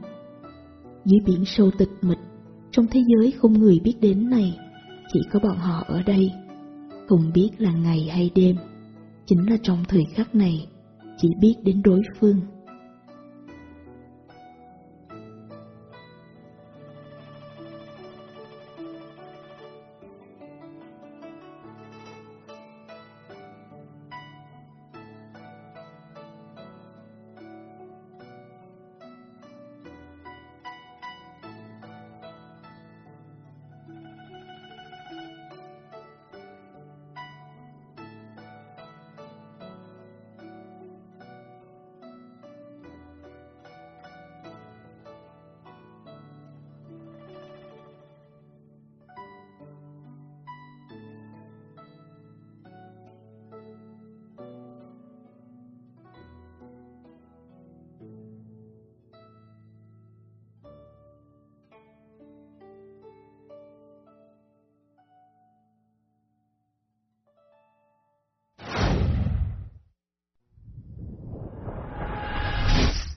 Dưới biển sâu tịch mịch, trong thế giới không người biết đến này, chỉ có bọn họ ở đây. Không biết là ngày hay đêm, chính là trong thời khắc này, chỉ biết đến đối phương.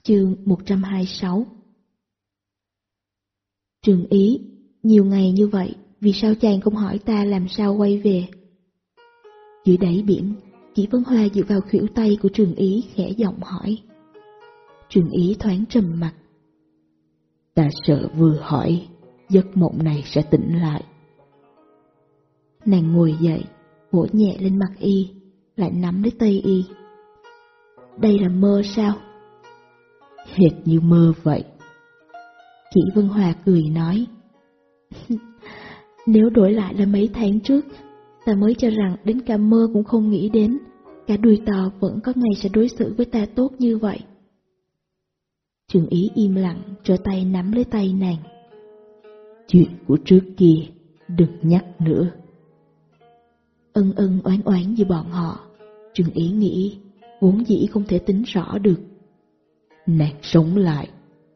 Chương 126 Trường ý, nhiều ngày như vậy, vì sao chàng không hỏi ta làm sao quay về? Dưới đáy biển, chỉ Vân Hoa dựa vào khuỷu tay của trường ý khẽ giọng hỏi. Trường ý thoáng trầm mặt. Ta sợ vừa hỏi, giấc mộng này sẽ tỉnh lại. Nàng ngồi dậy, vỗ nhẹ lên mặt y, lại nắm lấy tay y. Đây là mơ sao? Hệt như mơ vậy. Kỷ Vân Hòa cười nói, *laughs* Nếu đổi lại là mấy tháng trước, ta mới cho rằng đến cả mơ cũng không nghĩ đến, cả đùi tò vẫn có ngày sẽ đối xử với ta tốt như vậy. Trường ý im lặng, trở tay nắm lấy tay nàng. Chuyện của trước kia, đừng nhắc nữa. Ân ân oán oán như bọn họ, trường ý nghĩ, vốn dĩ không thể tính rõ được nàng sống lại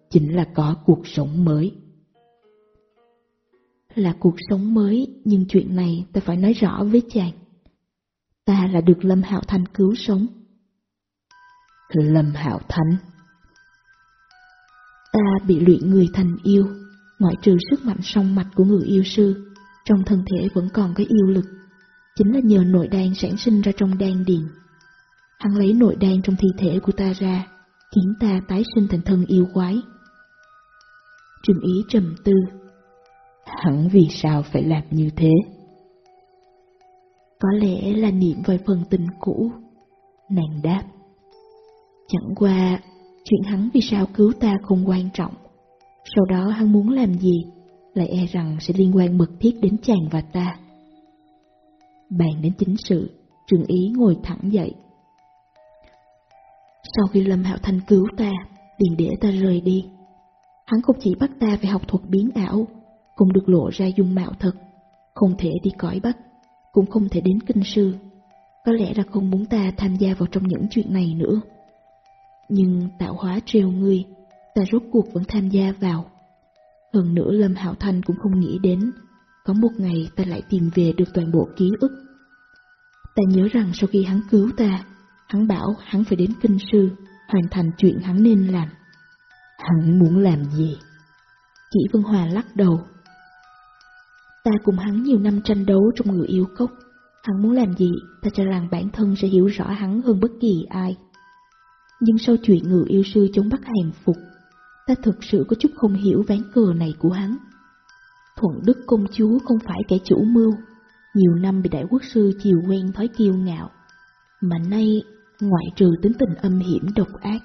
chính là có cuộc sống mới. Là cuộc sống mới, nhưng chuyện này ta phải nói rõ với chàng. Ta là được Lâm Hạo Thanh cứu sống. Lâm Hạo Thanh Ta bị luyện người thành yêu, ngoại trừ sức mạnh song mạch của người yêu sư, trong thân thể vẫn còn có yêu lực. Chính là nhờ nội đan sản sinh ra trong đan điền. Hắn lấy nội đan trong thi thể của ta ra, khiến ta tái sinh thành thân yêu quái. Trừng ý trầm tư, hẳn vì sao phải làm như thế? Có lẽ là niệm về phần tình cũ, nàng đáp. Chẳng qua, chuyện hắn vì sao cứu ta không quan trọng. Sau đó hắn muốn làm gì, lại e rằng sẽ liên quan mật thiết đến chàng và ta. Bàn đến chính sự, trường ý ngồi thẳng dậy, sau khi Lâm Hạo Thanh cứu ta, liền để ta rời đi. Hắn không chỉ bắt ta phải học thuật biến ảo, cũng được lộ ra dung mạo thật, không thể đi cõi Bắc, cũng không thể đến kinh sư. Có lẽ là không muốn ta tham gia vào trong những chuyện này nữa. Nhưng tạo hóa trêu ngươi, ta rốt cuộc vẫn tham gia vào. Hơn nữa Lâm Hạo Thanh cũng không nghĩ đến, có một ngày ta lại tìm về được toàn bộ ký ức. Ta nhớ rằng sau khi hắn cứu ta, hắn bảo hắn phải đến kinh sư, hoàn thành chuyện hắn nên làm. Hắn muốn làm gì? Kỷ Vân Hòa lắc đầu. Ta cùng hắn nhiều năm tranh đấu trong người yêu cốc. Hắn muốn làm gì, ta cho rằng bản thân sẽ hiểu rõ hắn hơn bất kỳ ai. Nhưng sau chuyện người yêu sư chống bắt hàng phục, ta thực sự có chút không hiểu ván cờ này của hắn. Thuận Đức công chúa không phải kẻ chủ mưu, nhiều năm bị đại quốc sư chiều quen thói kiêu ngạo. Mà nay, ngoại trừ tính tình âm hiểm độc ác,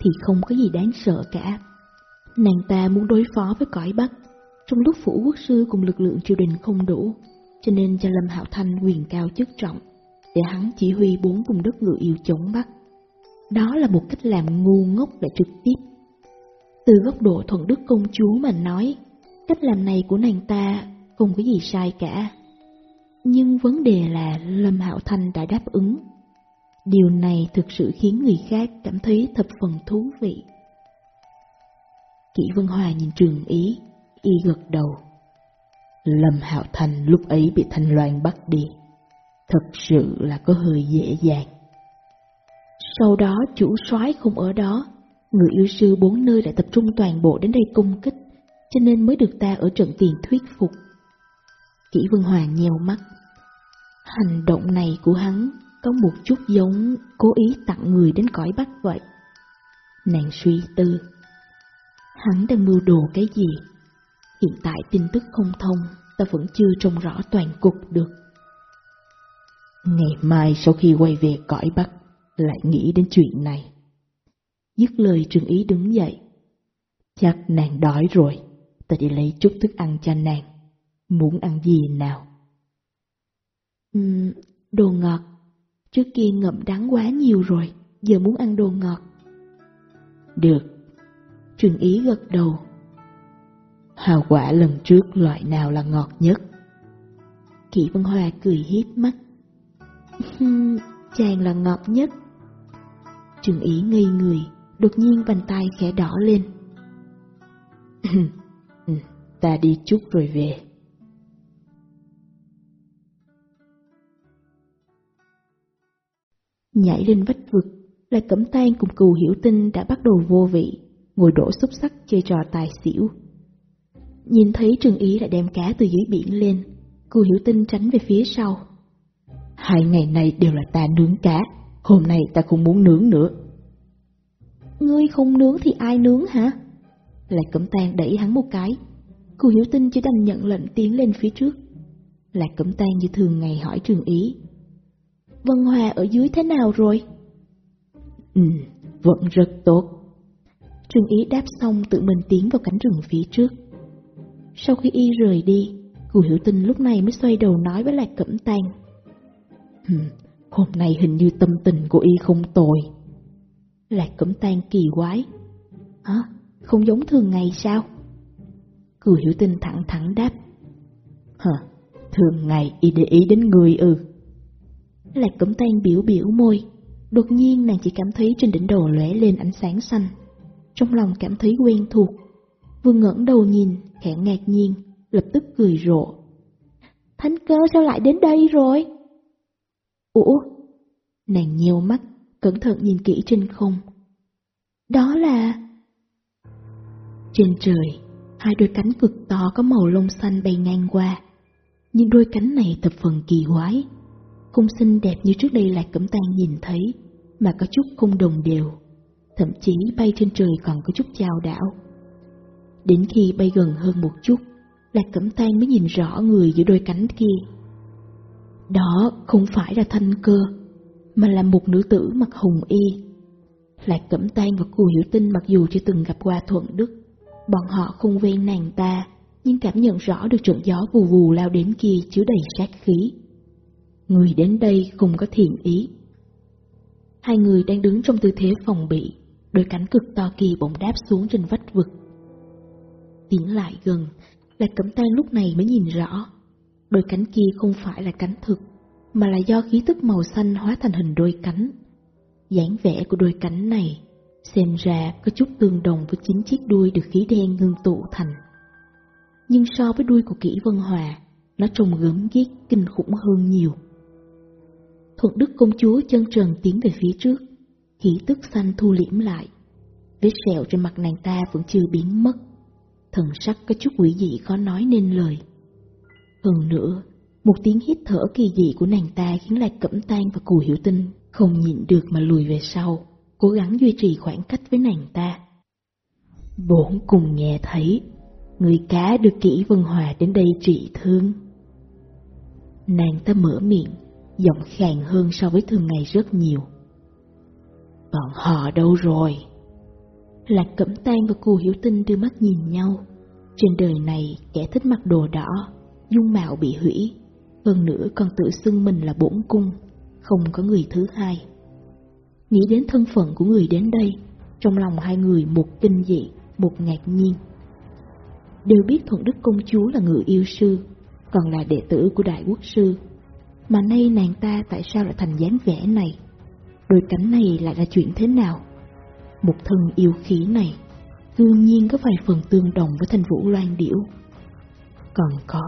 thì không có gì đáng sợ cả. Nàng ta muốn đối phó với cõi Bắc, trong lúc phủ quốc sư cùng lực lượng triều đình không đủ, cho nên cho Lâm Hạo Thanh quyền cao chức trọng, để hắn chỉ huy bốn vùng đất ngự yêu chống Bắc. Đó là một cách làm ngu ngốc và trực tiếp. Từ góc độ thuận đức công chúa mà nói, cách làm này của nàng ta không có gì sai cả. Nhưng vấn đề là Lâm Hạo Thanh đã đáp ứng. Điều này thực sự khiến người khác cảm thấy thập phần thú vị. Kỷ Vân Hòa nhìn Trường Ý, y gật đầu. Lâm Hạo Thành lúc ấy bị Thanh Loan bắt đi, thật sự là có hơi dễ dàng. Sau đó chủ soái không ở đó, người yêu sư bốn nơi đã tập trung toàn bộ đến đây cung kích, cho nên mới được ta ở trận tiền thuyết phục. Kỷ Vân Hòa nheo mắt. Hành động này của hắn có một chút giống cố ý tặng người đến cõi Bắc vậy. Nàng suy tư. Hắn đang mưu đồ cái gì? Hiện tại tin tức không thông, ta vẫn chưa trông rõ toàn cục được. Ngày mai sau khi quay về cõi Bắc, lại nghĩ đến chuyện này. Dứt lời trường ý đứng dậy. Chắc nàng đói rồi, ta đi lấy chút thức ăn cho nàng. Muốn ăn gì nào? Uhm, đồ ngọt. Trước kia ngậm đắng quá nhiều rồi, giờ muốn ăn đồ ngọt. Được. Trường ý gật đầu. Hào quả lần trước loại nào là ngọt nhất? Kỷ Vân Hòa cười hiếp mắt. *laughs* Chàng là ngọt nhất. Trường ý ngây người, đột nhiên vành tay khẽ đỏ lên. *laughs* Ừ, ta đi chút rồi về. Nhảy lên vách vực, lại cẩm tan cùng cừu hiểu tinh đã bắt đầu vô vị, ngồi đổ xúc sắc chơi trò tài xỉu. Nhìn thấy Trừng Ý đã đem cá từ dưới biển lên, cừu hiểu tinh tránh về phía sau. Hai ngày này đều là ta nướng cá, hôm nay ta không muốn nướng nữa. Ngươi không nướng thì ai nướng hả? Lại cẩm tan đẩy hắn một cái. Cô hiểu tinh chỉ đành nhận lệnh tiến lên phía trước. Lạc Cẩm Tan như thường ngày hỏi Trường Ý. Vân Hòa ở dưới thế nào rồi? Ừ, vẫn rất tốt. Trường Ý đáp xong tự mình tiến vào cánh rừng phía trước. Sau khi y rời đi, cô hiểu tinh lúc này mới xoay đầu nói với Lạc Cẩm Tan. Ừ, hôm nay hình như tâm tình của y không tồi. Lạc Cẩm Tan kỳ quái. Hả? Không giống thường ngày sao? Cửu hiểu tinh thẳng thẳng đáp. Hả? Thường ngày y để ý đến người ư? Lạc Cẩm Tan biểu biểu môi. Đột nhiên nàng chỉ cảm thấy trên đỉnh đầu lóe lên ánh sáng xanh. Trong lòng cảm thấy quen thuộc. Vừa ngẩng đầu nhìn, khẽ ngạc nhiên, lập tức cười rộ. Thánh cơ sao lại đến đây rồi? Ủa? Nàng nheo mắt, cẩn thận nhìn kỹ trên không. Đó là... Trên trời, hai đôi cánh cực to có màu lông xanh bay ngang qua. Nhưng đôi cánh này thập phần kỳ quái. Không xinh đẹp như trước đây Lạc Cẩm Tan nhìn thấy, mà có chút không đồng đều. Thậm chí bay trên trời còn có chút trao đảo. Đến khi bay gần hơn một chút, Lạc Cẩm Tan mới nhìn rõ người giữa đôi cánh kia. Đó không phải là thanh cơ, mà là một nữ tử mặc hồng y. Lạc Cẩm Tan và Cù Hiểu Tinh mặc dù chưa từng gặp qua Thuận Đức, bọn họ không quen nàng ta, nhưng cảm nhận rõ được trận gió vù vù lao đến kia chứa đầy sát khí. Người đến đây không có thiện ý. Hai người đang đứng trong tư thế phòng bị, đôi cánh cực to kỳ bỗng đáp xuống trên vách vực. Tiến lại gần, Lạc Cẩm Tan lúc này mới nhìn rõ, đôi cánh kia không phải là cánh thực, mà là do khí tức màu xanh hóa thành hình đôi cánh. dáng vẻ của đôi cánh này xem ra có chút tương đồng với chính chiếc đuôi được khí đen ngưng tụ thành. nhưng so với đuôi của kỹ Vân Hòa, nó trông gớm ghiếc kinh khủng hơn nhiều. Thuận Đức công chúa chân trần tiến về phía trước, khí tức xanh thu liễm lại. Vết sẹo trên mặt nàng ta vẫn chưa biến mất, thần sắc có chút quỷ dị khó nói nên lời. Hơn nữa, một tiếng hít thở kỳ dị của nàng ta khiến Lạc Cẩm Tan và Cù Hiểu Tinh không nhịn được mà lùi về sau, cố gắng duy trì khoảng cách với nàng ta. Bổn cùng nghe thấy, người cá được kỹ Vân Hòa đến đây trị thương. Nàng ta mở miệng, giọng khàn hơn so với thường ngày rất nhiều. Bọn họ đâu rồi? Lạc Cẩm Tan và Cù Hiểu Tinh đưa mắt nhìn nhau. Trên đời này, kẻ thích mặc đồ đỏ, dung mạo bị hủy, hơn nữa còn tự xưng mình là bổn cung, không có người thứ hai. Nghĩ đến thân phận của người đến đây, trong lòng hai người một kinh dị, một ngạc nhiên. Đều biết Thuận Đức Công Chúa là người yêu sư, còn là đệ tử của Đại Quốc Sư. Mà nay nàng ta tại sao lại thành dáng vẻ này? Đôi cánh này lại là chuyện thế nào? Một thân yêu khí này, đương nhiên có vài phần tương đồng với thanh vũ loan điểu. Còn có,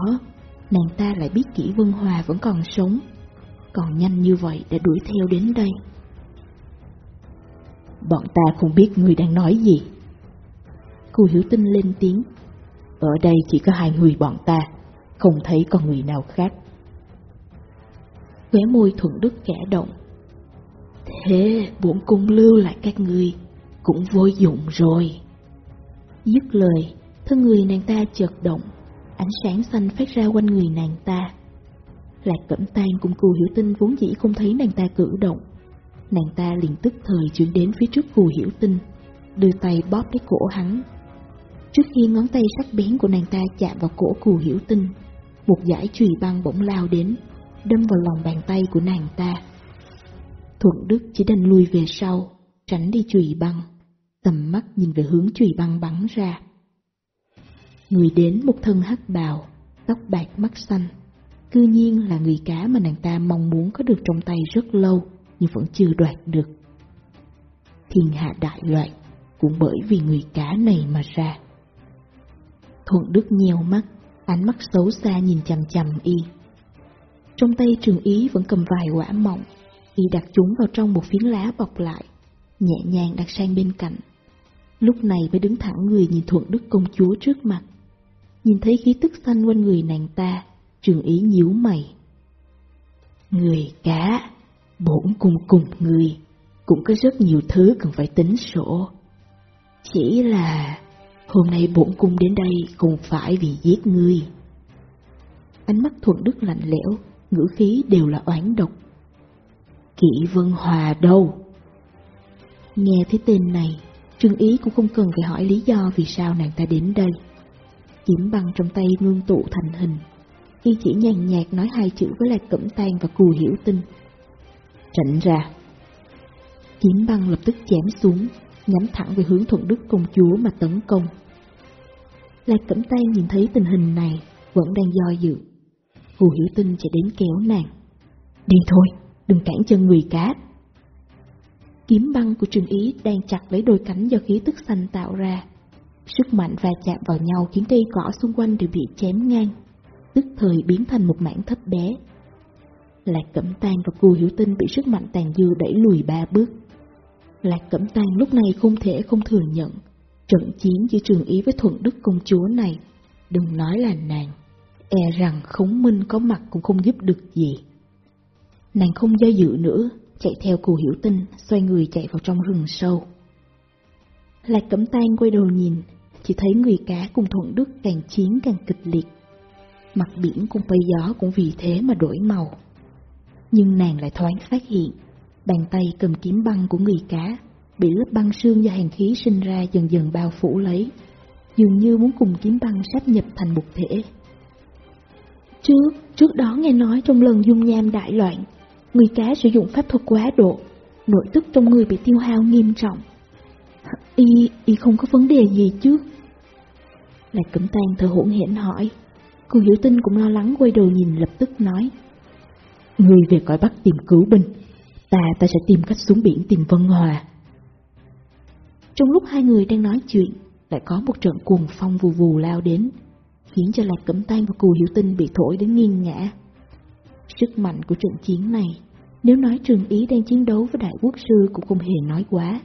nàng ta lại biết kỹ Vân Hòa vẫn còn sống, còn nhanh như vậy đã đuổi theo đến đây. Bọn ta không biết người đang nói gì. Cô Hiểu Tinh lên tiếng. Ở đây chỉ có hai người bọn ta, không thấy còn người nào khác. Khóe môi thuận đức khẽ động. Thế bổn cung lưu lại các ngươi cũng vô dụng rồi. Dứt lời, thân người nàng ta chợt động, ánh sáng xanh phát ra quanh người nàng ta. Lạc Cẩm Tan cùng Cù Hiểu Tinh vốn dĩ không thấy nàng ta cử động. Nàng ta liền tức thời chuyển đến phía trước Cù Hiểu Tinh, đưa tay bóp cái cổ hắn. Trước khi ngón tay sắc bén của nàng ta chạm vào cổ Cù Hiểu Tinh, một dải chùy băng bỗng lao đến, đâm vào lòng bàn tay của nàng ta. Thuận Đức chỉ đành lui về sau, tránh đi chùy băng, tầm mắt nhìn về hướng chùy băng bắn ra. Người đến một thân hắc bào, tóc bạc mắt xanh, cư nhiên là người cá mà nàng ta mong muốn có được trong tay rất lâu nhưng vẫn chưa đoạt được. Thiên hạ đại loạn cũng bởi vì người cá này mà ra. Thuận Đức nheo mắt, ánh mắt xấu xa nhìn chằm chằm y. Trong tay trường ý vẫn cầm vài quả mọng, y đặt chúng vào trong một phiến lá bọc lại, nhẹ nhàng đặt sang bên cạnh. Lúc này mới đứng thẳng người nhìn Thuận Đức công chúa trước mặt. Nhìn thấy khí tức xanh quanh người nàng ta, trường ý nhíu mày. Người cá, bổn cùng cùng người, cũng có rất nhiều thứ cần phải tính sổ. Chỉ là hôm nay bổn cung đến đây không phải vì giết ngươi. Ánh mắt thuận đức lạnh lẽo, ngữ khí đều là oán độc. Kỵ Vân Hòa đâu? Nghe thấy tên này, Trương Ý cũng không cần phải hỏi lý do vì sao nàng ta đến đây. Kiếm băng trong tay ngưng tụ thành hình. Y chỉ nhàn nhạt nói hai chữ với Lạc Cẩm Tan và Cù Hiểu Tinh. Tránh ra. Kiếm băng lập tức chém xuống, nhắm thẳng về hướng thuận đức công chúa mà tấn công. Lạc Cẩm Tan nhìn thấy tình hình này, vẫn đang do dự. Cù Hiểu Tinh chạy đến kéo nàng. Đi thôi, đừng cản chân người cá. Kiếm băng của Trường Ý đang chặt lấy đôi cánh do khí tức xanh tạo ra. Sức mạnh va chạm vào nhau khiến cây cỏ xung quanh đều bị chém ngang, tức thời biến thành một mảng thấp bé. Lạc Cẩm Tan và Cù Hiểu Tinh bị sức mạnh tàn dư đẩy lùi ba bước. Lạc Cẩm Tan lúc này không thể không thừa nhận, trận chiến giữa Trường Ý với Thuận Đức công chúa này, đừng nói là nàng, e rằng khống minh có mặt cũng không giúp được gì. Nàng không do dự nữa, chạy theo Cù Hiểu Tinh, xoay người chạy vào trong rừng sâu. Lạc Cẩm Tan quay đầu nhìn, chỉ thấy người cá cùng Thuận Đức càng chiến càng kịch liệt. Mặt biển cùng bay gió cũng vì thế mà đổi màu. Nhưng nàng lại thoáng phát hiện, bàn tay cầm kiếm băng của người cá, bị lớp băng sương do hàng khí sinh ra dần dần bao phủ lấy, dường như muốn cùng kiếm băng sắp nhập thành một thể. Trước, trước đó nghe nói trong lần dung nham đại loạn, người cá sử dụng pháp thuật quá độ, nội tức trong người bị tiêu hao nghiêm trọng. Y, y không có vấn đề gì chứ? Lạc Cẩm Tan thở hỗn hển hỏi. Cô giữ Tinh cũng lo lắng quay đầu nhìn lập tức nói. Người về cõi Bắc tìm cứu binh, ta ta sẽ tìm cách xuống biển tìm Vân Hòa. Trong lúc hai người đang nói chuyện, lại có một trận cuồng phong vù vù lao đến, khiến cho Lạc Cẩm Tan và Cù Hiểu Tinh bị thổi đến nghiêng ngã. Sức mạnh của trận chiến này, nếu nói trường ý đang chiến đấu với đại quốc sư cũng không hề nói quá.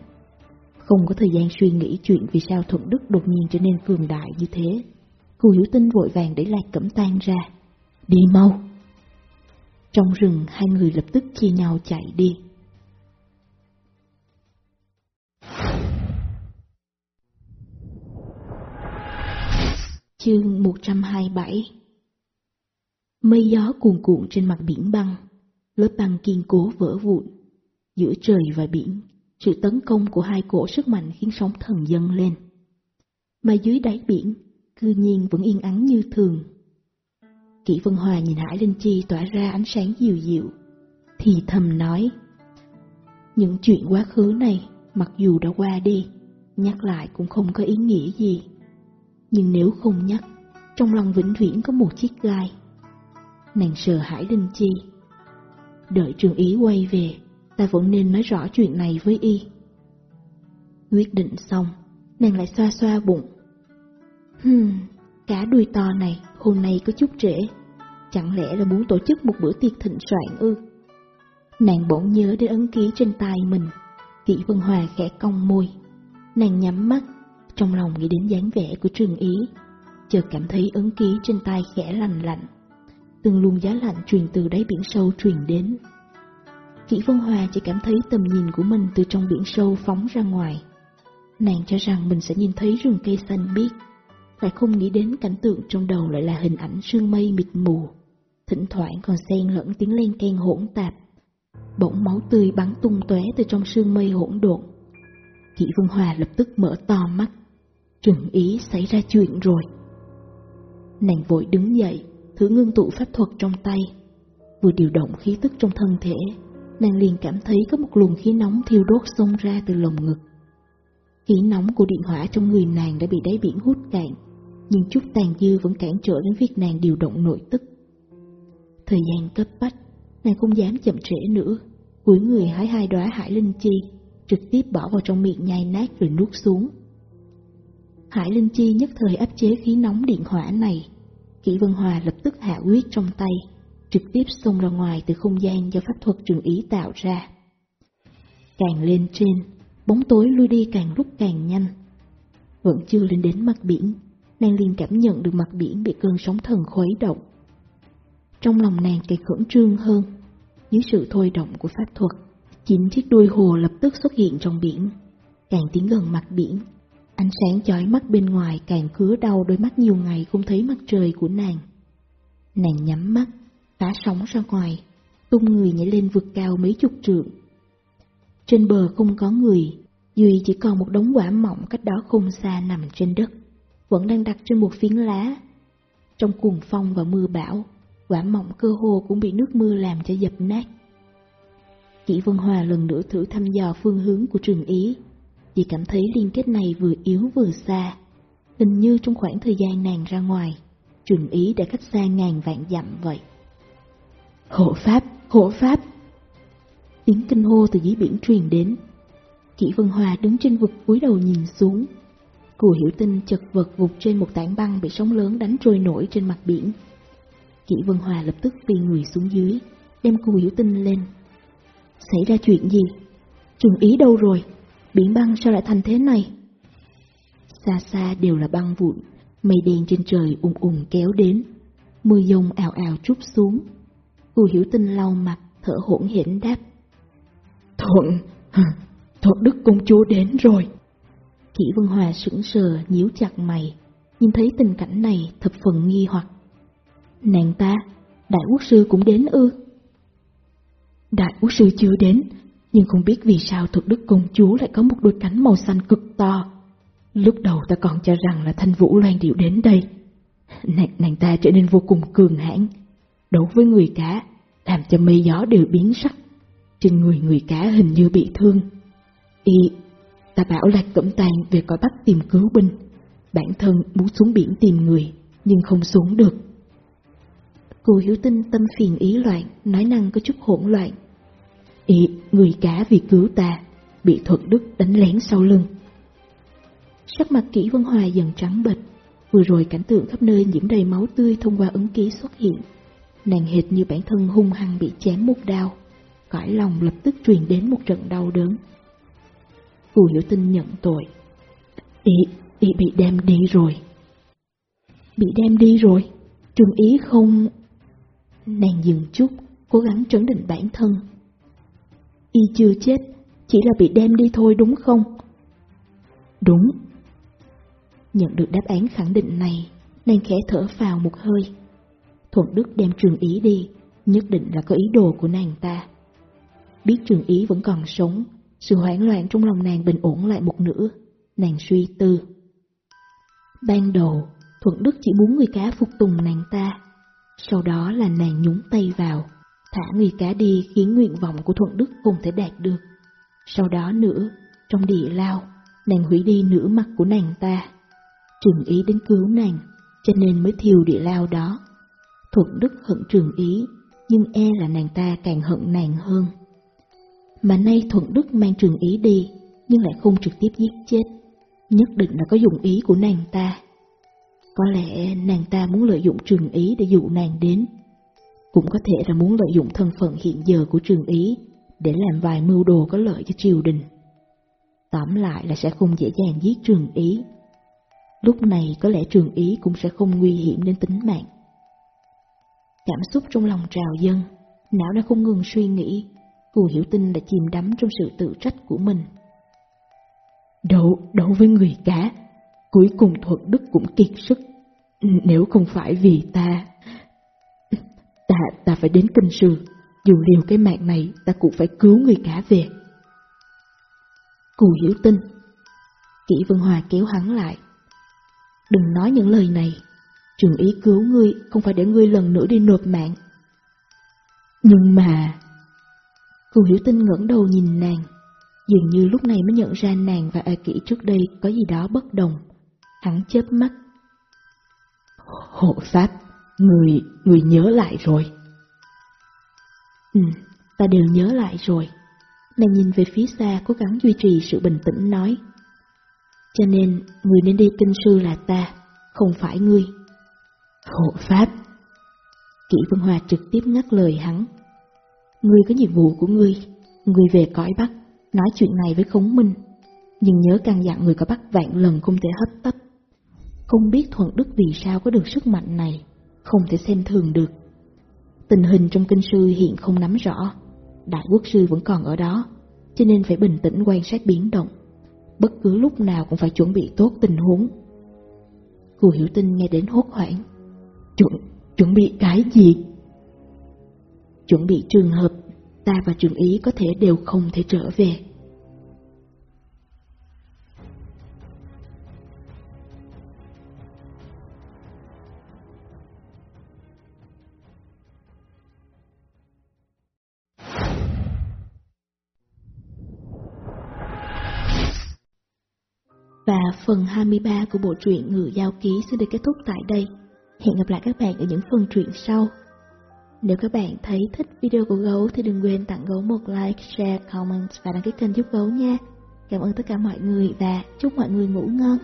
Không có thời gian suy nghĩ chuyện vì sao Thuận Đức đột nhiên trở nên cường đại như thế. Cù Hiểu Tinh vội vàng để Lạc Cẩm Tan ra. Đi mau! Trong rừng hai người lập tức chia nhau chạy đi. Chương 127 Mây gió cuồn cuộn trên mặt biển băng, lớp băng kiên cố vỡ vụn. Giữa trời và biển, sự tấn công của hai cổ sức mạnh khiến sóng thần dâng lên. Mà dưới đáy biển, cư nhiên vẫn yên ắng như thường. Kỷ Vân Hòa nhìn Hải Linh Chi tỏa ra ánh sáng dịu dịu, thì thầm nói. Những chuyện quá khứ này, mặc dù đã qua đi, nhắc lại cũng không có ý nghĩa gì. Nhưng nếu không nhắc, trong lòng vĩnh viễn có một chiếc gai. Nàng sợ hãi Linh Chi. Đợi trường ý quay về, ta vẫn nên nói rõ chuyện này với y. Quyết định xong, nàng lại xoa xoa bụng. Hmm, cá đuôi to này hôm nay có chút trễ. Chẳng lẽ là muốn tổ chức một bữa tiệc thịnh soạn ư? Nàng bỗng nhớ đến ấn ký trên tay mình. Kỷ Vân Hòa khẽ cong môi. Nàng nhắm mắt, trong lòng nghĩ đến dáng vẻ của trường ý. Chợt cảm thấy ấn ký trên tay khẽ lành lạnh. Từng luồng giá lạnh truyền từ đáy biển sâu truyền đến. Kỷ Vân Hòa chỉ cảm thấy tầm nhìn của mình từ trong biển sâu phóng ra ngoài. Nàng cho rằng mình sẽ nhìn thấy rừng cây xanh biếc, lại không nghĩ đến cảnh tượng trong đầu lại là hình ảnh sương mây mịt mù, thỉnh thoảng còn xen lẫn tiếng len ken hỗn tạp. Bỗng máu tươi bắn tung tóe từ trong sương mây hỗn độn. Kỷ Vân Hòa lập tức mở to mắt, trừng ý xảy ra chuyện rồi. Nàng vội đứng dậy, thử ngưng tụ pháp thuật trong tay, vừa điều động khí tức trong thân thể, nàng liền cảm thấy có một luồng khí nóng thiêu đốt xông ra từ lồng ngực. Khí nóng của điện hỏa trong người nàng đã bị đáy biển hút cạn, nhưng chút tàn dư vẫn cản trở đến việc nàng điều động nội tức. Thời gian cấp bách, nàng không dám chậm trễ nữa, cúi người hái hai đóa hải linh chi, trực tiếp bỏ vào trong miệng nhai nát rồi nuốt xuống. Hải linh chi nhất thời áp chế khí nóng điện hỏa này, Kỷ Vân Hòa lập tức hạ quyết trong tay, trực tiếp xông ra ngoài từ không gian do pháp thuật trường ý tạo ra. Càng lên trên, bóng tối lui đi càng lúc càng nhanh. Vẫn chưa lên đến mặt biển, nàng liền cảm nhận được mặt biển bị cơn sóng thần khuấy động. Trong lòng nàng càng khẩn trương hơn, dưới sự thôi động của pháp thuật, chín chiếc đuôi hồ lập tức xuất hiện trong biển. Càng tiến gần mặt biển, ánh sáng chói mắt bên ngoài càng cứa đau đôi mắt nhiều ngày không thấy mặt trời của nàng. Nàng nhắm mắt, phá sóng ra ngoài, tung người nhảy lên vượt cao mấy chục trượng. Trên bờ không có người, Duy chỉ còn một đống quả mọng cách đó không xa nằm trên đất, vẫn đang đặt trên một phiến lá. Trong cuồng phong và mưa bão, quả mọng cơ hồ cũng bị nước mưa làm cho dập nát. Kỷ Vân Hòa lần nữa thử thăm dò phương hướng của trường ý, chỉ cảm thấy liên kết này vừa yếu vừa xa. Hình như trong khoảng thời gian nàng ra ngoài, trường ý đã cách xa ngàn vạn dặm vậy. Hộ Pháp, hộ Pháp! Tiếng kinh hô từ dưới biển truyền đến. Kỷ Vân Hòa đứng trên vực cúi đầu nhìn xuống. Cù hiểu tinh chật vật vụt trên một tảng băng bị sóng lớn đánh trôi nổi trên mặt biển. Kỷ Vân Hòa lập tức phi người xuống dưới, đem cù hiểu tinh lên. Xảy ra chuyện gì? Trường ý đâu rồi? Biển băng sao lại thành thế này? Xa xa đều là băng vụn, mây đen trên trời ùng ùng kéo đến. Mưa dông ào ào trút xuống. Cù hiểu tinh lau mặt, thở hổn hển đáp. Thuận, Thuận Đức Công Chúa đến rồi. Kỷ Vân Hòa sững sờ, nhíu chặt mày, nhìn thấy tình cảnh này thập phần nghi hoặc. Nàng ta, Đại Quốc Sư cũng đến ư? Đại Quốc Sư chưa đến, nhưng không biết vì sao Thuật Đức Công Chúa lại có một đôi cánh màu xanh cực to. Lúc đầu ta còn cho rằng là Thanh Vũ Loan Điệu đến đây. Nàng, nàng ta trở nên vô cùng cường hãn, đấu với người cá, làm cho mây gió đều biến sắc. Trên người người cá hình như bị thương. Y, ta bảo Lạc Cẩm Tàn về cõi Bắc tìm cứu binh. Bản thân muốn xuống biển tìm người, nhưng không xuống được. Cô Hiếu tinh tâm phiền ý loạn, nói năng có chút hỗn loạn. Y, người cá vì cứu ta, bị thuật đức đánh lén sau lưng. Sắc mặt kỹ Vân hoài dần trắng bệch, Vừa rồi cảnh tượng khắp nơi nhiễm đầy máu tươi thông qua ấn ký xuất hiện. Nàng hệt như bản thân hung hăng bị chém một đao, cõi lòng lập tức truyền đến một trận đau đớn. Cù hiểu tinh nhận tội. Ý, ý bị đem đi rồi. Bị đem đi rồi? Trường ý không... Nàng dừng chút, cố gắng trấn định bản thân. Y chưa chết, chỉ là bị đem đi thôi đúng không? Đúng. Nhận được đáp án khẳng định này, nàng khẽ thở vào một hơi. Thuận Đức đem trường ý đi, nhất định là có ý đồ của nàng ta. Biết trường ý vẫn còn sống, sự hoảng loạn trong lòng nàng bình ổn lại một nửa, nàng suy tư. Ban đầu, Thuận Đức chỉ muốn người cá phục tùng nàng ta, sau đó là nàng nhúng tay vào, thả người cá đi khiến nguyện vọng của Thuận Đức không thể đạt được. Sau đó nữa, trong địa lao, nàng hủy đi nửa mặt của nàng ta. Trường ý đến cứu nàng, cho nên mới thiêu địa lao đó. Thuận Đức hận trường ý, nhưng e là nàng ta càng hận nàng hơn. Mà nay Thuận Đức mang trường ý đi, nhưng lại không trực tiếp giết chết. Nhất định là có dụng ý của nàng ta. Có lẽ nàng ta muốn lợi dụng trường ý để dụ nàng đến. Cũng có thể là muốn lợi dụng thân phận hiện giờ của trường ý để làm vài mưu đồ có lợi cho triều đình. Tóm lại là sẽ không dễ dàng giết trường ý. Lúc này có lẽ trường ý cũng sẽ không nguy hiểm đến tính mạng. Cảm xúc trong lòng trào dâng, não đã không ngừng suy nghĩ, Cù Hiểu Tinh đã chìm đắm trong sự tự trách của mình. Đấu, đấu với người cá, cuối cùng thuật Đức cũng kiệt sức. Nếu không phải vì ta, ta, ta phải đến kinh sư, dù liều cái mạng này ta cũng phải cứu người cả về. Cù Hiểu Tinh Kỷ Vân Hòa kéo hắn lại. Đừng nói những lời này, trường ý cứu ngươi không phải để ngươi lần nữa đi nộp mạng. Nhưng mà... Cù Hiểu Tinh ngẩng đầu nhìn nàng, dường như lúc này mới nhận ra nàng và A Kỷ trước đây có gì đó bất đồng. Hắn chớp mắt. Hộ pháp, người, người nhớ lại rồi. Ừ, ta đều nhớ lại rồi. Nàng nhìn về phía xa cố gắng duy trì sự bình tĩnh nói. Cho nên, người nên đi kinh sư là ta, không phải ngươi. Hộ pháp. Kỷ Vân Hòa trực tiếp ngắt lời hắn. Ngươi có nhiệm vụ của ngươi, ngươi về cõi Bắc, nói chuyện này với Khống Minh. Nhưng nhớ căn dặn người có Bắc vạn lần không thể hấp tấp. Không biết Thuận Đức vì sao có được sức mạnh này, không thể xem thường được. Tình hình trong kinh sư hiện không nắm rõ, đại quốc sư vẫn còn ở đó, cho nên phải bình tĩnh quan sát biến động. Bất cứ lúc nào cũng phải chuẩn bị tốt tình huống. Cù hiểu tinh nghe đến hốt hoảng. Chuẩn, chuẩn bị cái gì? Chuẩn bị trường hợp ta và trường ý có thể đều không thể trở về. Và phần 23 của bộ truyện Ngự Giao Ký sẽ được kết thúc tại đây. Hẹn gặp lại các bạn ở những phần truyện sau. Nếu các bạn thấy thích video của Gấu thì đừng quên tặng Gấu một like, share, comment và đăng ký kênh giúp Gấu nha. Cảm ơn tất cả mọi người và chúc mọi người ngủ ngon.